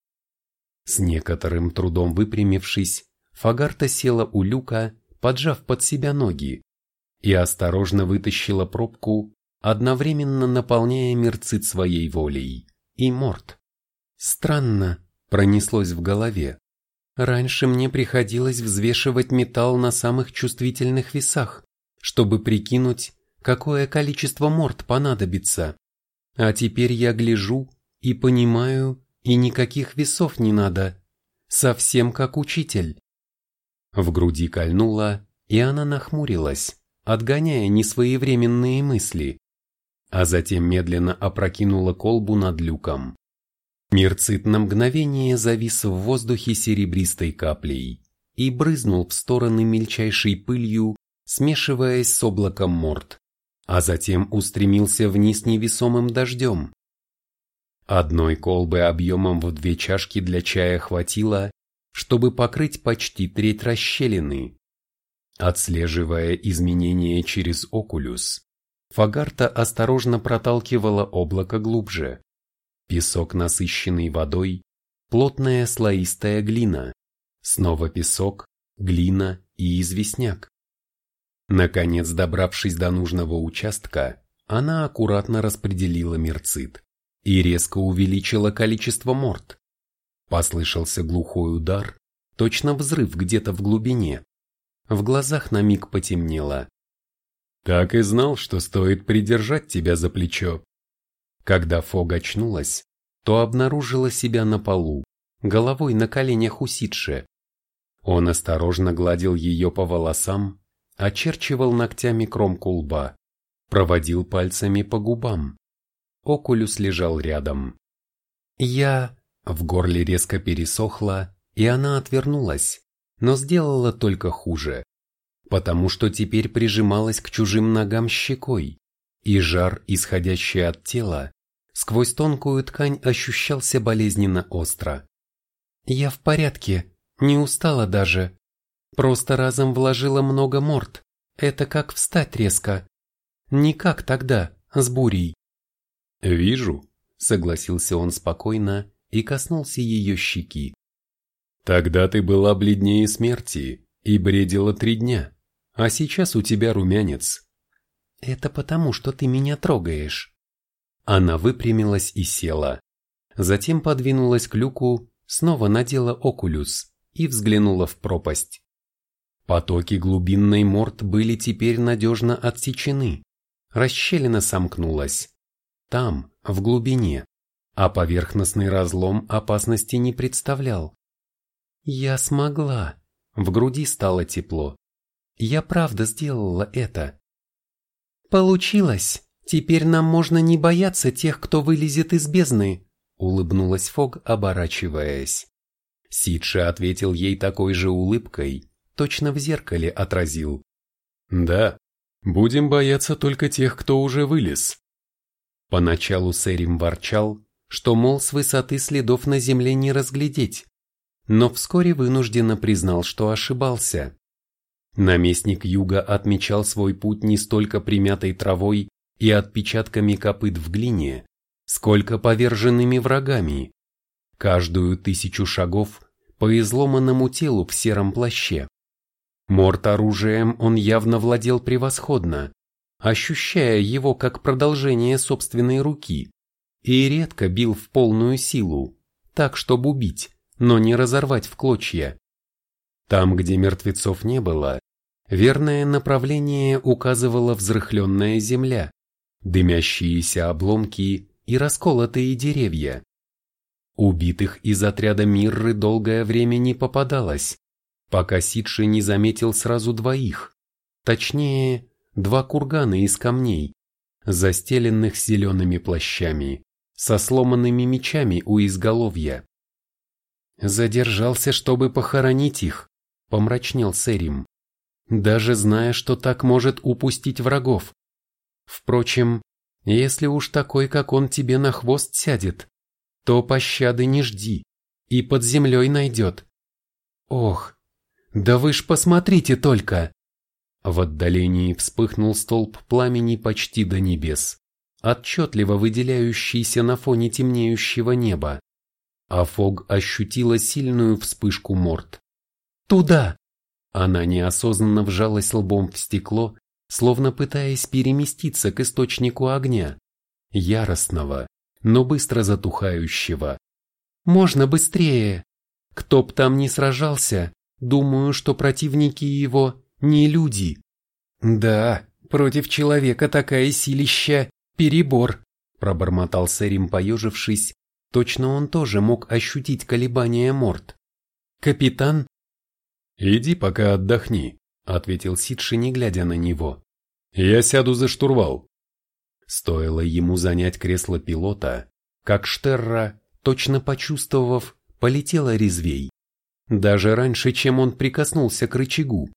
С некоторым трудом выпрямившись, Фагарта села у люка, поджав под себя ноги, и осторожно вытащила пробку, одновременно наполняя мерцит своей волей, и морд. Странно, пронеслось в голове. Раньше мне приходилось взвешивать металл на самых чувствительных весах, чтобы прикинуть, какое количество морд понадобится. А теперь я гляжу и понимаю, и никаких весов не надо. Совсем как учитель. В груди кольнуло, и она нахмурилась, отгоняя несвоевременные мысли, а затем медленно опрокинула колбу над люком. Мерцит на мгновение завис в воздухе серебристой каплей и брызнул в стороны мельчайшей пылью, смешиваясь с облаком морд, а затем устремился вниз невесомым дождем. Одной колбы объемом в две чашки для чая хватило, чтобы покрыть почти треть расщелины. Отслеживая изменения через окулюс, Фагарта осторожно проталкивала облако глубже. Песок, насыщенный водой, плотная слоистая глина, снова песок, глина и известняк. Наконец, добравшись до нужного участка, она аккуратно распределила мерцит и резко увеличила количество морд. Послышался глухой удар, точно взрыв где-то в глубине. В глазах на миг потемнело. «Так и знал, что стоит придержать тебя за плечо», когда Фог очнулась, то обнаружила себя на полу, головой на коленях у Сидше. Он осторожно гладил ее по волосам, очерчивал ногтями кромку лба, проводил пальцами по губам. Окулюс лежал рядом. Я... В горле резко пересохло, и она отвернулась, но сделала только хуже, потому что теперь прижималась к чужим ногам щекой и жар, исходящий от тела, сквозь тонкую ткань ощущался болезненно остро. «Я в порядке, не устала даже. Просто разом вложила много морд. Это как встать резко. Не как тогда, с бурей». «Вижу», — согласился он спокойно и коснулся ее щеки. «Тогда ты была бледнее смерти и бредила три дня, а сейчас у тебя румянец. «Это потому, что ты меня трогаешь». Она выпрямилась и села. Затем подвинулась к люку, снова надела окулюс и взглянула в пропасть. Потоки глубинной морд были теперь надежно отсечены. Расщелина сомкнулась. Там, в глубине, а поверхностный разлом опасности не представлял. Я смогла. В груди стало тепло. Я правда сделала это. «Получилось! Теперь нам можно не бояться тех, кто вылезет из бездны!» Улыбнулась Фог, оборачиваясь. Сидши ответил ей такой же улыбкой, точно в зеркале отразил. «Да, Будем бояться только тех, кто уже вылез. Поначалу Сэрим ворчал, что, мол, с высоты следов на земле не разглядеть, но вскоре вынужденно признал, что ошибался. Наместник юга отмечал свой путь не столько примятой травой и отпечатками копыт в глине, сколько поверженными врагами. Каждую тысячу шагов по изломанному телу в сером плаще. Морт оружием он явно владел превосходно, ощущая его как продолжение собственной руки, и редко бил в полную силу, так чтобы убить, но не разорвать в клочья. Там, где мертвецов не было, верное направление указывала взрыхленная земля, дымящиеся обломки и расколотые деревья. Убитых из отряда Мирры долгое время не попадалось, пока Сидши не заметил сразу двоих, точнее, два кургана из камней, застеленных зелеными плащами, со сломанными мечами у изголовья. Задержался, чтобы похоронить их, помрачнел Сэрим, даже зная, что так может упустить врагов. Впрочем, если уж такой, как он, тебе на хвост сядет, то пощады не жди, и под землей найдет. Ох, да вы ж посмотрите только! В отдалении вспыхнул столб пламени почти до небес, отчетливо выделяющийся на фоне темнеющего неба. А Фог ощутила сильную вспышку морд. «Туда!» Она неосознанно вжалась лбом в стекло, словно пытаясь переместиться к источнику огня, яростного, но быстро затухающего. «Можно быстрее! Кто б там ни сражался, думаю, что противники его не люди». «Да, против человека такая силища – перебор», – пробормотал Сэрим, поежившись. Точно он тоже мог ощутить колебания морд. «Капитан?» «Иди пока отдохни», – ответил Сидши, не глядя на него. «Я сяду за штурвал». Стоило ему занять кресло пилота, как Штерра, точно почувствовав, полетела резвей. Даже раньше, чем он прикоснулся к рычагу.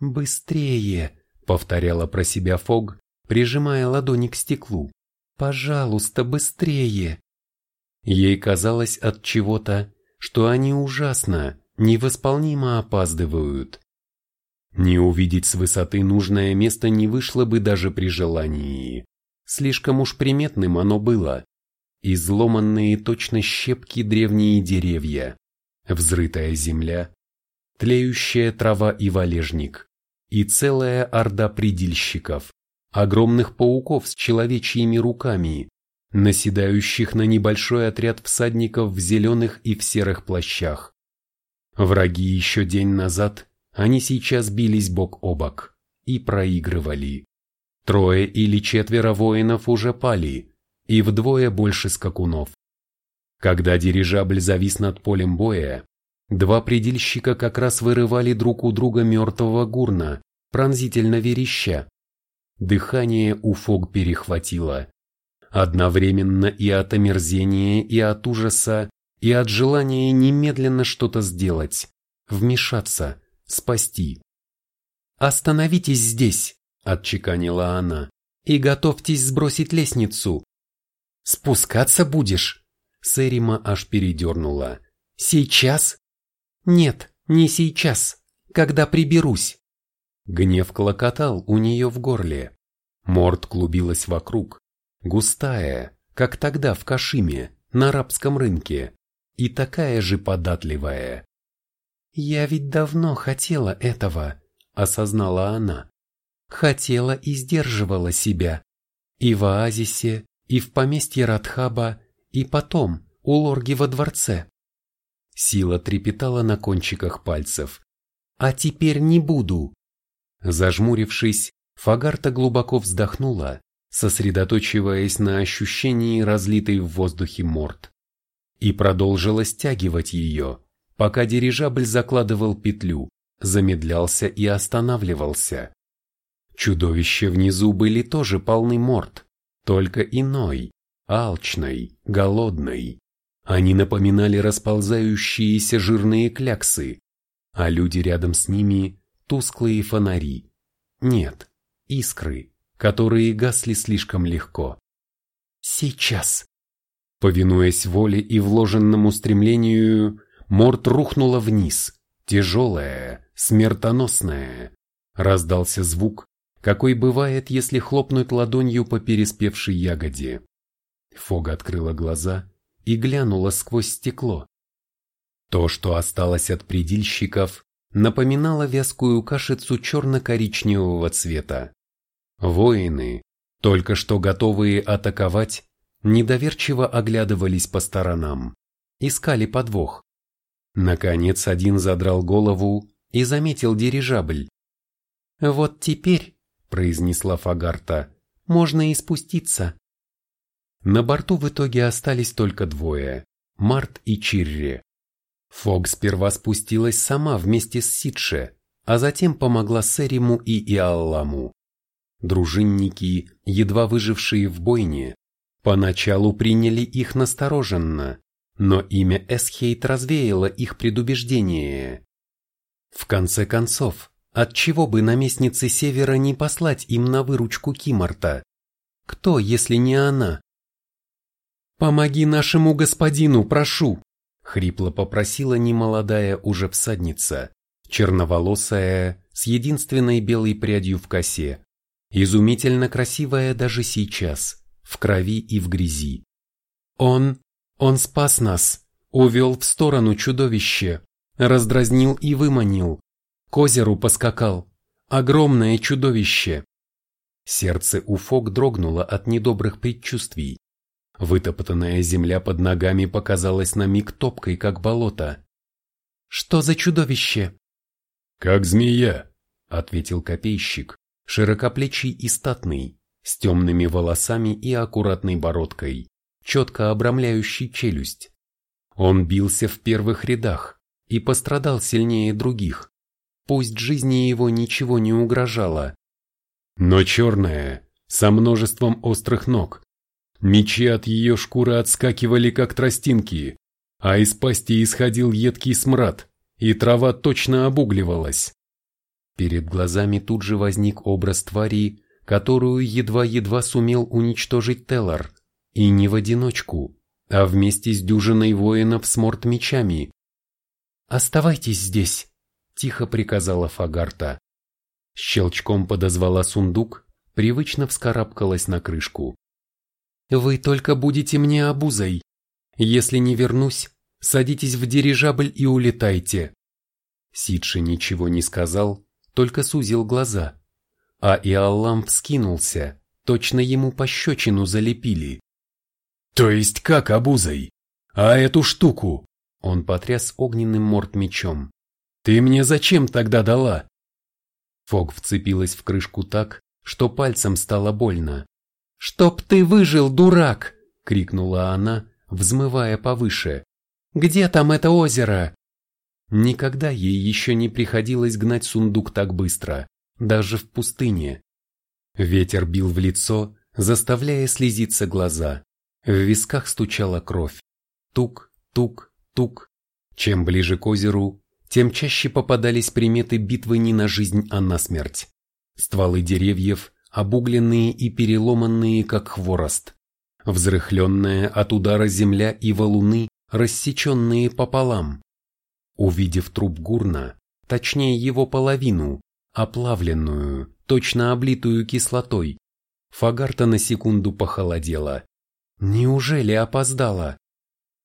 «Быстрее!» — повторяла про себя Фог, прижимая ладони к стеклу. «Пожалуйста, быстрее!» Ей казалось от чего-то, что они ужасно, невосполнимо опаздывают. Не увидеть с высоты нужное место не вышло бы даже при желании. Слишком уж приметным оно было. Изломанные точно щепки древние деревья, взрытая земля, тлеющая трава и валежник, и целая орда предельщиков, огромных пауков с человечьими руками, наседающих на небольшой отряд всадников в зеленых и в серых плащах. Враги еще день назад, они сейчас бились бок о бок и проигрывали. Трое или четверо воинов уже пали, и вдвое больше скакунов. Когда дирижабль завис над полем боя, два предельщика как раз вырывали друг у друга мертвого гурна, пронзительно вереща. Дыхание у Фог перехватило. Одновременно и от омерзения, и от ужаса, и от желания немедленно что-то сделать, вмешаться, спасти. «Остановитесь здесь!» – отчеканила она. «И готовьтесь сбросить лестницу!» «Спускаться будешь?» Сэрима аж передернула. «Сейчас?» «Нет, не сейчас, когда приберусь!» Гнев клокотал у нее в горле. Морд клубилась вокруг, густая, как тогда в Кашиме, на арабском рынке и такая же податливая. «Я ведь давно хотела этого», — осознала она. Хотела и сдерживала себя. И в оазисе, и в поместье Радхаба, и потом у Лорги во дворце. Сила трепетала на кончиках пальцев. «А теперь не буду!» Зажмурившись, Фагарта глубоко вздохнула, сосредоточиваясь на ощущении разлитой в воздухе морд и продолжила стягивать ее, пока дирижабль закладывал петлю, замедлялся и останавливался. Чудовища внизу были тоже полны морд, только иной, алчной, голодной. Они напоминали расползающиеся жирные кляксы, а люди рядом с ними – тусклые фонари. Нет, искры, которые гасли слишком легко. «Сейчас!» Повинуясь воле и вложенному стремлению, Морт рухнула вниз, тяжелая, смертоносная. Раздался звук, какой бывает, если хлопнуть ладонью по переспевшей ягоде. Фог открыла глаза и глянула сквозь стекло. То, что осталось от предильщиков, напоминало вязкую кашицу черно-коричневого цвета. Воины, только что готовые атаковать, недоверчиво оглядывались по сторонам, искали подвох. Наконец один задрал голову и заметил дирижабль. «Вот теперь», — произнесла Фагарта, — «можно и спуститься». На борту в итоге остались только двое – Март и Чирри. Фог сперва спустилась сама вместе с Сидше, а затем помогла Сериму и Иалламу. Дружинники, едва выжившие в бойне, поначалу приняли их настороженно, но имя Эсхейт развеяло их предубеждение. В конце концов, отчего бы наместнице Севера не послать им на выручку Кимарта? Кто, если не она? «Помоги нашему господину, прошу!» — хрипло попросила немолодая уже всадница, черноволосая, с единственной белой прядью в косе, изумительно красивая даже сейчас, в крови и в грязи. «Он, он спас нас, увел в сторону чудовище, раздразнил и выманил, к озеру поскакал, огромное чудовище!» Сердце у Фок дрогнуло от недобрых предчувствий. Вытоптанная земля под ногами показалась на миг топкой, как болото. «Что за чудовище?» «Как змея», — ответил копейщик, широкоплечий и статный, с темными волосами и аккуратной бородкой, четко обрамляющий челюсть. Он бился в первых рядах и пострадал сильнее других, пусть жизни его ничего не угрожало. Но черная, со множеством острых ног, Мечи от ее шкуры отскакивали, как тростинки, а из пасти исходил едкий смрад, и трава точно обугливалась. Перед глазами тут же возник образ твари, которую едва-едва сумел уничтожить Теллар, и не в одиночку, а вместе с дюжиной воинов с мечами. «Оставайтесь здесь», — тихо приказала Фагарта. Щелчком подозвала сундук, привычно вскарабкалась на крышку. Вы только будете мне обузой. Если не вернусь, садитесь в дирижабль и улетайте. Сидши ничего не сказал, только сузил глаза. А Иаллам вскинулся, точно ему пощечину залепили. То есть как обузой? А эту штуку? Он потряс огненным морд мечом. Ты мне зачем тогда дала? Фог вцепилась в крышку так, что пальцем стало больно. «Чтоб ты выжил, дурак!» — крикнула она, взмывая повыше. «Где там это озеро?» Никогда ей еще не приходилось гнать сундук так быстро, даже в пустыне. Ветер бил в лицо, заставляя слезиться глаза. В висках стучала кровь. Тук, тук, тук. Чем ближе к озеру, тем чаще попадались приметы битвы не на жизнь, а на смерть. Стволы деревьев, обугленные и переломанные, как хворост, взрыхленная от удара земля и валуны, рассеченные пополам. Увидев труп Гурна, точнее его половину, оплавленную, точно облитую кислотой, Фагарта на секунду похолодела. Неужели опоздала?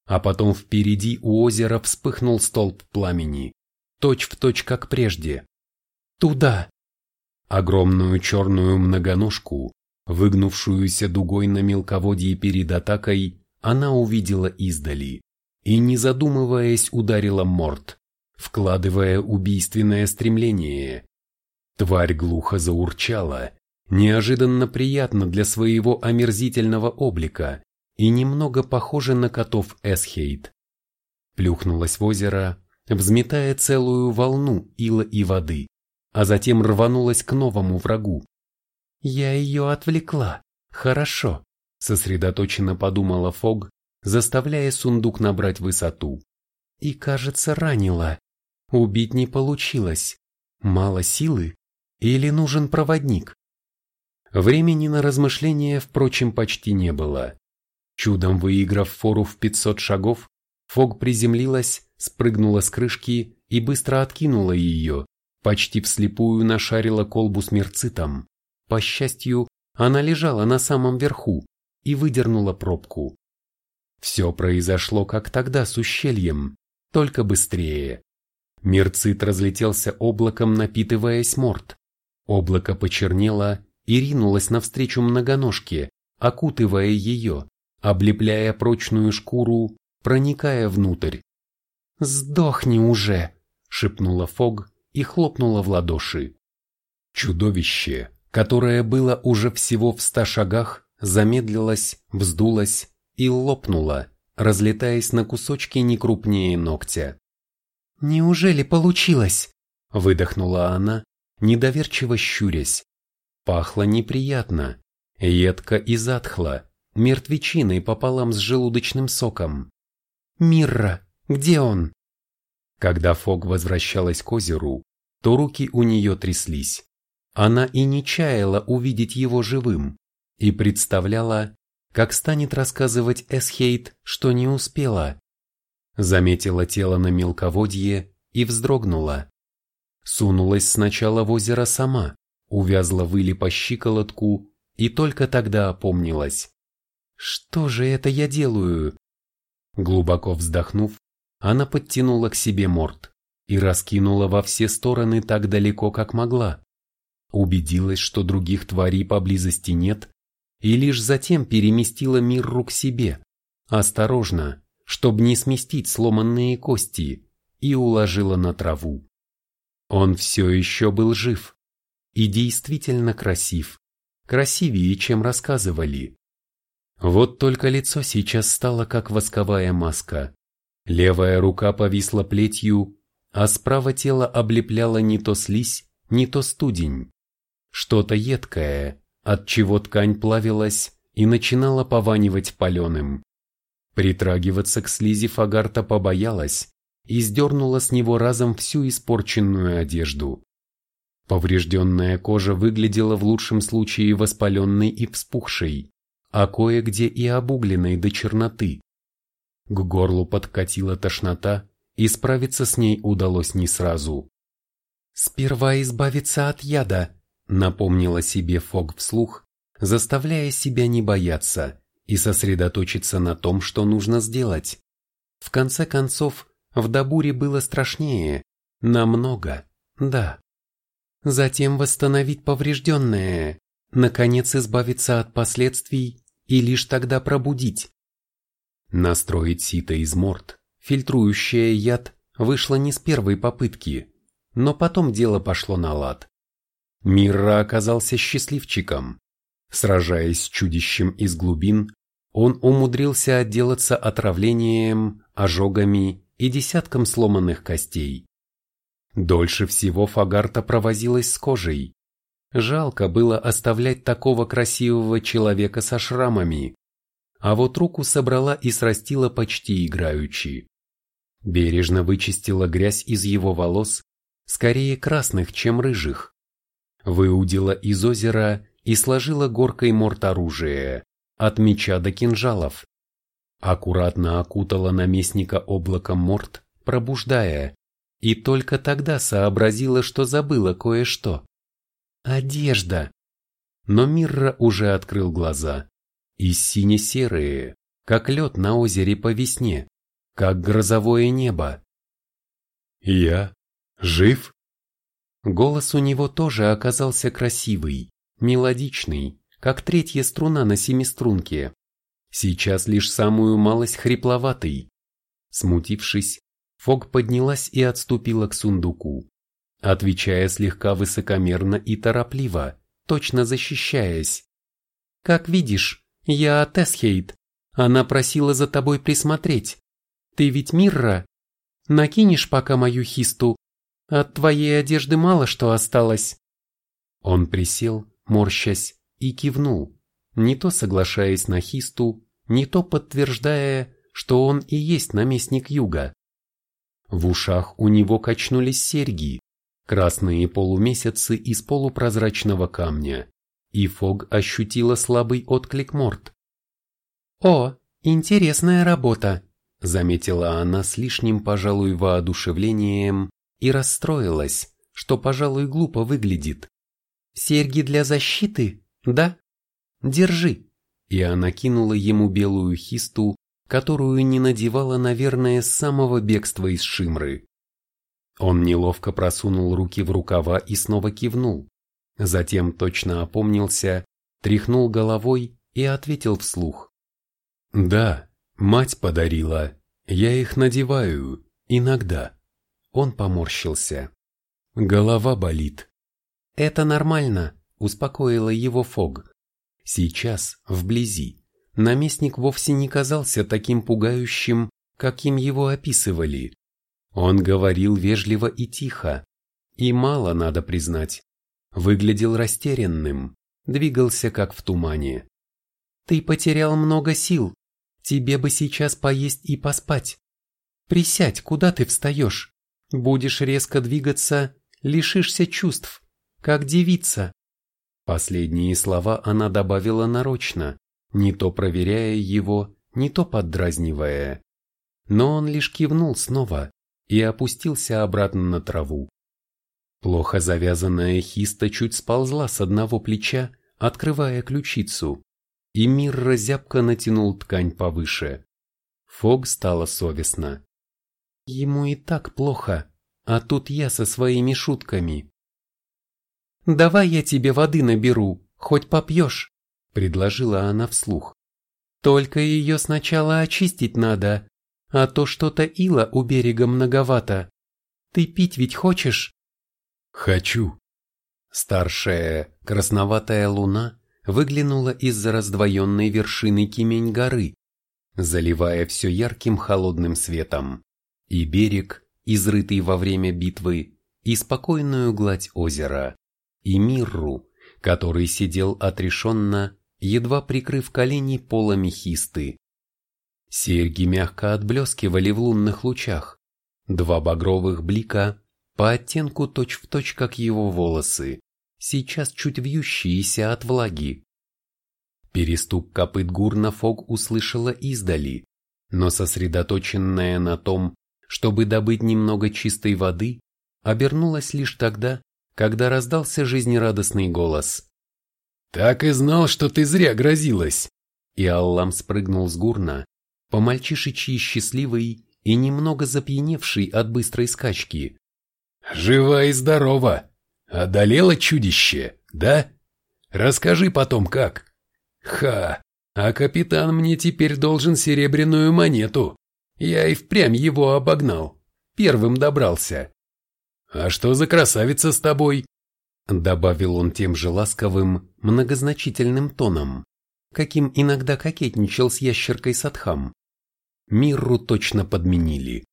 А потом впереди у озера вспыхнул столб пламени, точь в точь как прежде. «Туда!» Огромную черную многоножку, выгнувшуюся дугой на мелководье перед атакой, она увидела издали и, не задумываясь, ударила морд, вкладывая убийственное стремление. Тварь глухо заурчала, неожиданно приятно для своего омерзительного облика и немного похожа на котов Эсхейт. Плюхнулась в озеро, взметая целую волну ила и воды а затем рванулась к новому врагу. «Я ее отвлекла. Хорошо», — сосредоточенно подумала Фог, заставляя сундук набрать высоту. «И, кажется, ранила. Убить не получилось. Мало силы? Или нужен проводник?» Времени на размышления, впрочем, почти не было. Чудом выиграв фору в 500 шагов, Фог приземлилась, спрыгнула с крышки и быстро откинула ее, почти вслепую нашарила колбу с мерцитом. По счастью, она лежала на самом верху и выдернула пробку. Все произошло, как тогда с ущельем, только быстрее. Мерцит разлетелся облаком, напитываясь морд. Облако почернело и ринулось навстречу многоножке, окутывая ее, облепляя прочную шкуру, проникая внутрь. «Сдохни уже!» — шепнула Фог и хлопнула в ладоши. Чудовище, которое было уже всего в ста шагах, замедлилось, вздулось и лопнуло, разлетаясь на кусочки не крупнее ногтя. «Неужели получилось?» — выдохнула она, недоверчиво щурясь. Пахло неприятно, едко и затхло, мертвечиной пополам с желудочным соком. «Мирра, где он?» Когда Фог возвращалась к озеру, то руки у нее тряслись. Она и не чаяла увидеть его живым, и представляла, как станет рассказывать Эсхейт, что не успела. Заметила тело на мелководье и вздрогнула. Сунулась сначала в озеро сама, увязла в иле по щиколотку и только тогда опомнилась. «Что же это я делаю?» Глубоко вздохнув, она подтянула к себе морд и раскинула во все стороны так далеко, как могла. Убедилась, что других тварей поблизости нет, и лишь затем переместила Мирру к себе, осторожно, чтобы не сместить сломанные кости, и уложила на траву. Он все еще был жив, и действительно красив, красивее, чем рассказывали. Вот только лицо сейчас стало как восковая маска. Левая рука повисла плетью, а справа тело облепляло не то слизь, не то студень. Что-то едкое, от чего ткань плавилась и начинала пованивать паленым. Притрагиваться к слизи Фагарта побоялась и сдернула с него разом всю испорченную одежду. Поврежденная кожа выглядела в лучшем случае воспаленной и вспухшей, а кое-где и обугленной до черноты. К горлу подкатила тошнота, и справиться с ней удалось не сразу. «Сперва избавиться от яда», — напомнила себе Фог вслух, заставляя себя не бояться и сосредоточиться на том, что нужно сделать. В конце концов, в Дабуре было страшнее, намного, да затем восстановить поврежденное, наконец избавиться от последствий и лишь тогда пробудить. Настроить сито из морд, фильтрующее яд, вышло не с первой попытки, но потом дело пошло на лад. Мирра оказался счастливчиком. Сражаясь с чудищем из глубин, он умудрился отделаться отравлением, ожогами и десятком сломанных костей. Дольше всего Фагарта провозилась с кожей. Жалко было оставлять такого красивого человека со шрамами. А вот руку собрала и срастила почти играючи. Бережно вычистила грязь из его волос, скорее красных, чем рыжих. Выудила из озера и сложила горкой морт оружия, от меча до кинжалов. Аккуратно окутала наместника облаком морт, пробуждая, и только тогда сообразила, что забыла кое-что. Одежда. Но Мирра уже открыл глаза. И сине-серые, как лед на озере по весне, как грозовое небо. «Я? Жив?» Голос у него тоже оказался красивый, мелодичный, как третья струна на семиструнке. Сейчас лишь самую малость хрипловатый. Смутившись, Фог поднялась и отступила к сундуку, отвечая слегка высокомерно и торопливо, точно защищаясь. «Как видишь, я Тесхейт. Она просила за тобой присмотреть. Ты ведь Мирра? Накинешь пока мою хисту? От твоей одежды мало что осталось». Он присел, морщась, и кивнул, не то соглашаясь на хисту, не то подтверждая, что он и есть наместник юга. В ушах у него качнулись серьги, красные полумесяцы из полупрозрачного камня, и Фог ощутила слабый отклик Морт. «О, интересная работа», — заметила она с лишним, пожалуй, воодушевлением и расстроилась, что, пожалуй, глупо выглядит. «Серьги для защиты, да? Держи». И она кинула ему белую хисту, которую не надевала, наверное, с самого бегства из Шимры. Он неловко просунул руки в рукава и снова кивнул. Затем точно опомнился, тряхнул головой и ответил вслух. «Да, мать подарила. Я их надеваю. Иногда». Он поморщился. «Голова болит». «Это нормально», — успокоила его Фог. Сейчас, вблизи, наместник вовсе не казался таким пугающим, каким его описывали. Он говорил вежливо и тихо, и мало надо признать. Выглядел растерянным, двигался как в тумане. «Ты потерял много сил, тебе бы сейчас поесть и поспать. Присядь, куда ты встаешь? Будешь резко двигаться, лишишься чувств, как девица». Последние слова она добавила нарочно, не то проверяя его, не то поддразнивая. Но он лишь кивнул снова, и опустился обратно на траву. Плохо завязанная хиста чуть сползла с одного плеча, открывая ключицу, и мир разябко натянул ткань повыше. Фог стало совестно. Ему и так плохо, а тут я со своими шутками. «Давай я тебе воды наберу, хоть попьешь», — предложила она вслух. «Только ее сначала очистить надо, а то что-то ила у берега многовато. Ты пить ведь хочешь? Хочу. Старшая, красноватая луна выглянула из-за раздвоенной вершины Кимень горы, заливая все ярким холодным светом. И берег, изрытый во время битвы, и спокойную гладь озера, и Мирру, который сидел отрешенно, едва прикрыв колени полами хисты, Серьги мягко отблескивали в лунных лучах. Два багровых блика, по оттенку точь-в-точь, точь, как его волосы, сейчас чуть вьющиеся от влаги. Перестук копыт гурна Фог услышала издали, но сосредоточенная на том, чтобы добыть немного чистой воды, обернулась лишь тогда, когда раздался жизнерадостный голос. «Так и знал, что ты зря грозилась!» И Аллам спрыгнул с гурна, по-мальчишечьи счастливый и немного запьяневший от быстрой скачки. «Жива и здорова! Одолела чудище, да? Расскажи потом как!» «Ха! А капитан мне теперь должен серебряную монету. Я и впрямь его обогнал. Первым добрался. А что за красавица с тобой?» Добавил он тем же ласковым, многозначительным тоном, каким иногда кокетничал с ящеркой Садхам. Мирру точно подменили.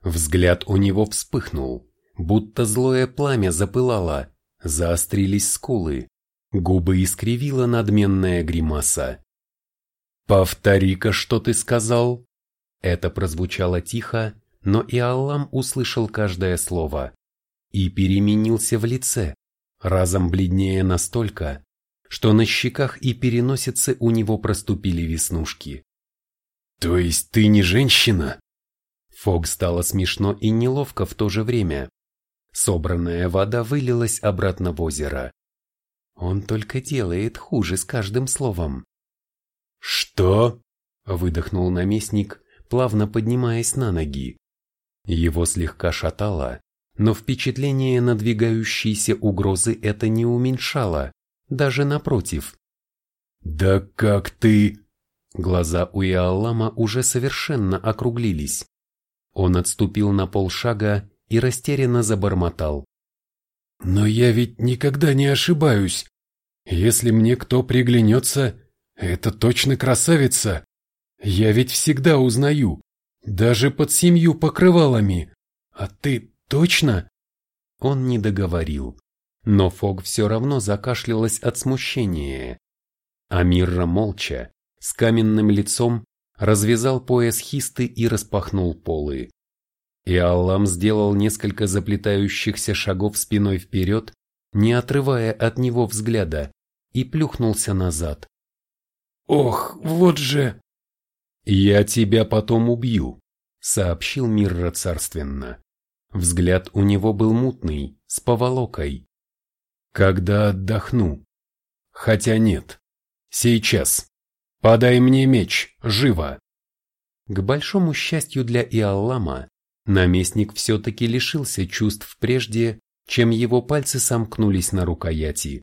Взгляд у него вспыхнул, будто злое пламя запылало, заострились скулы, губы искривила надменная гримаса. «Повтори-ка, что ты сказал?» Это прозвучало тихо, но и Аллам услышал каждое слово и переменился в лице, разом бледнее настолько, что на щеках и переносице у него проступили веснушки. «То есть ты не женщина?» Фог стало смешно и неловко в то же время. Собранная вода вылилась обратно в озеро. Он только делает хуже с каждым словом. «Что?» – выдохнул наместник, плавно поднимаясь на ноги. Его слегка шатало, но впечатление надвигающейся угрозы это не уменьшало даже напротив. «Да как ты...» Глаза у Иаллама уже совершенно округлились. Он отступил на полшага и растерянно забормотал. «Но я ведь никогда не ошибаюсь. Если мне кто приглянется, это точно красавица. Я ведь всегда узнаю, даже под семью покрывалами. А ты точно?» Он не договорил. Но Фог все равно закашлялась от смущения. Амирра молча, с каменным лицом, развязал пояс хисты и распахнул полы. И Аллам сделал несколько заплетающихся шагов спиной вперед, не отрывая от него взгляда, и плюхнулся назад. «Ох, вот же!» «Я тебя потом убью», — сообщил Мирра царственно. Взгляд у него был мутный, с поволокой. «Когда отдохну. Хотя нет. Сейчас. Подай мне меч, живо!» К большому счастью для Иаллама, наместник все-таки лишился чувств прежде, чем его пальцы сомкнулись на рукояти.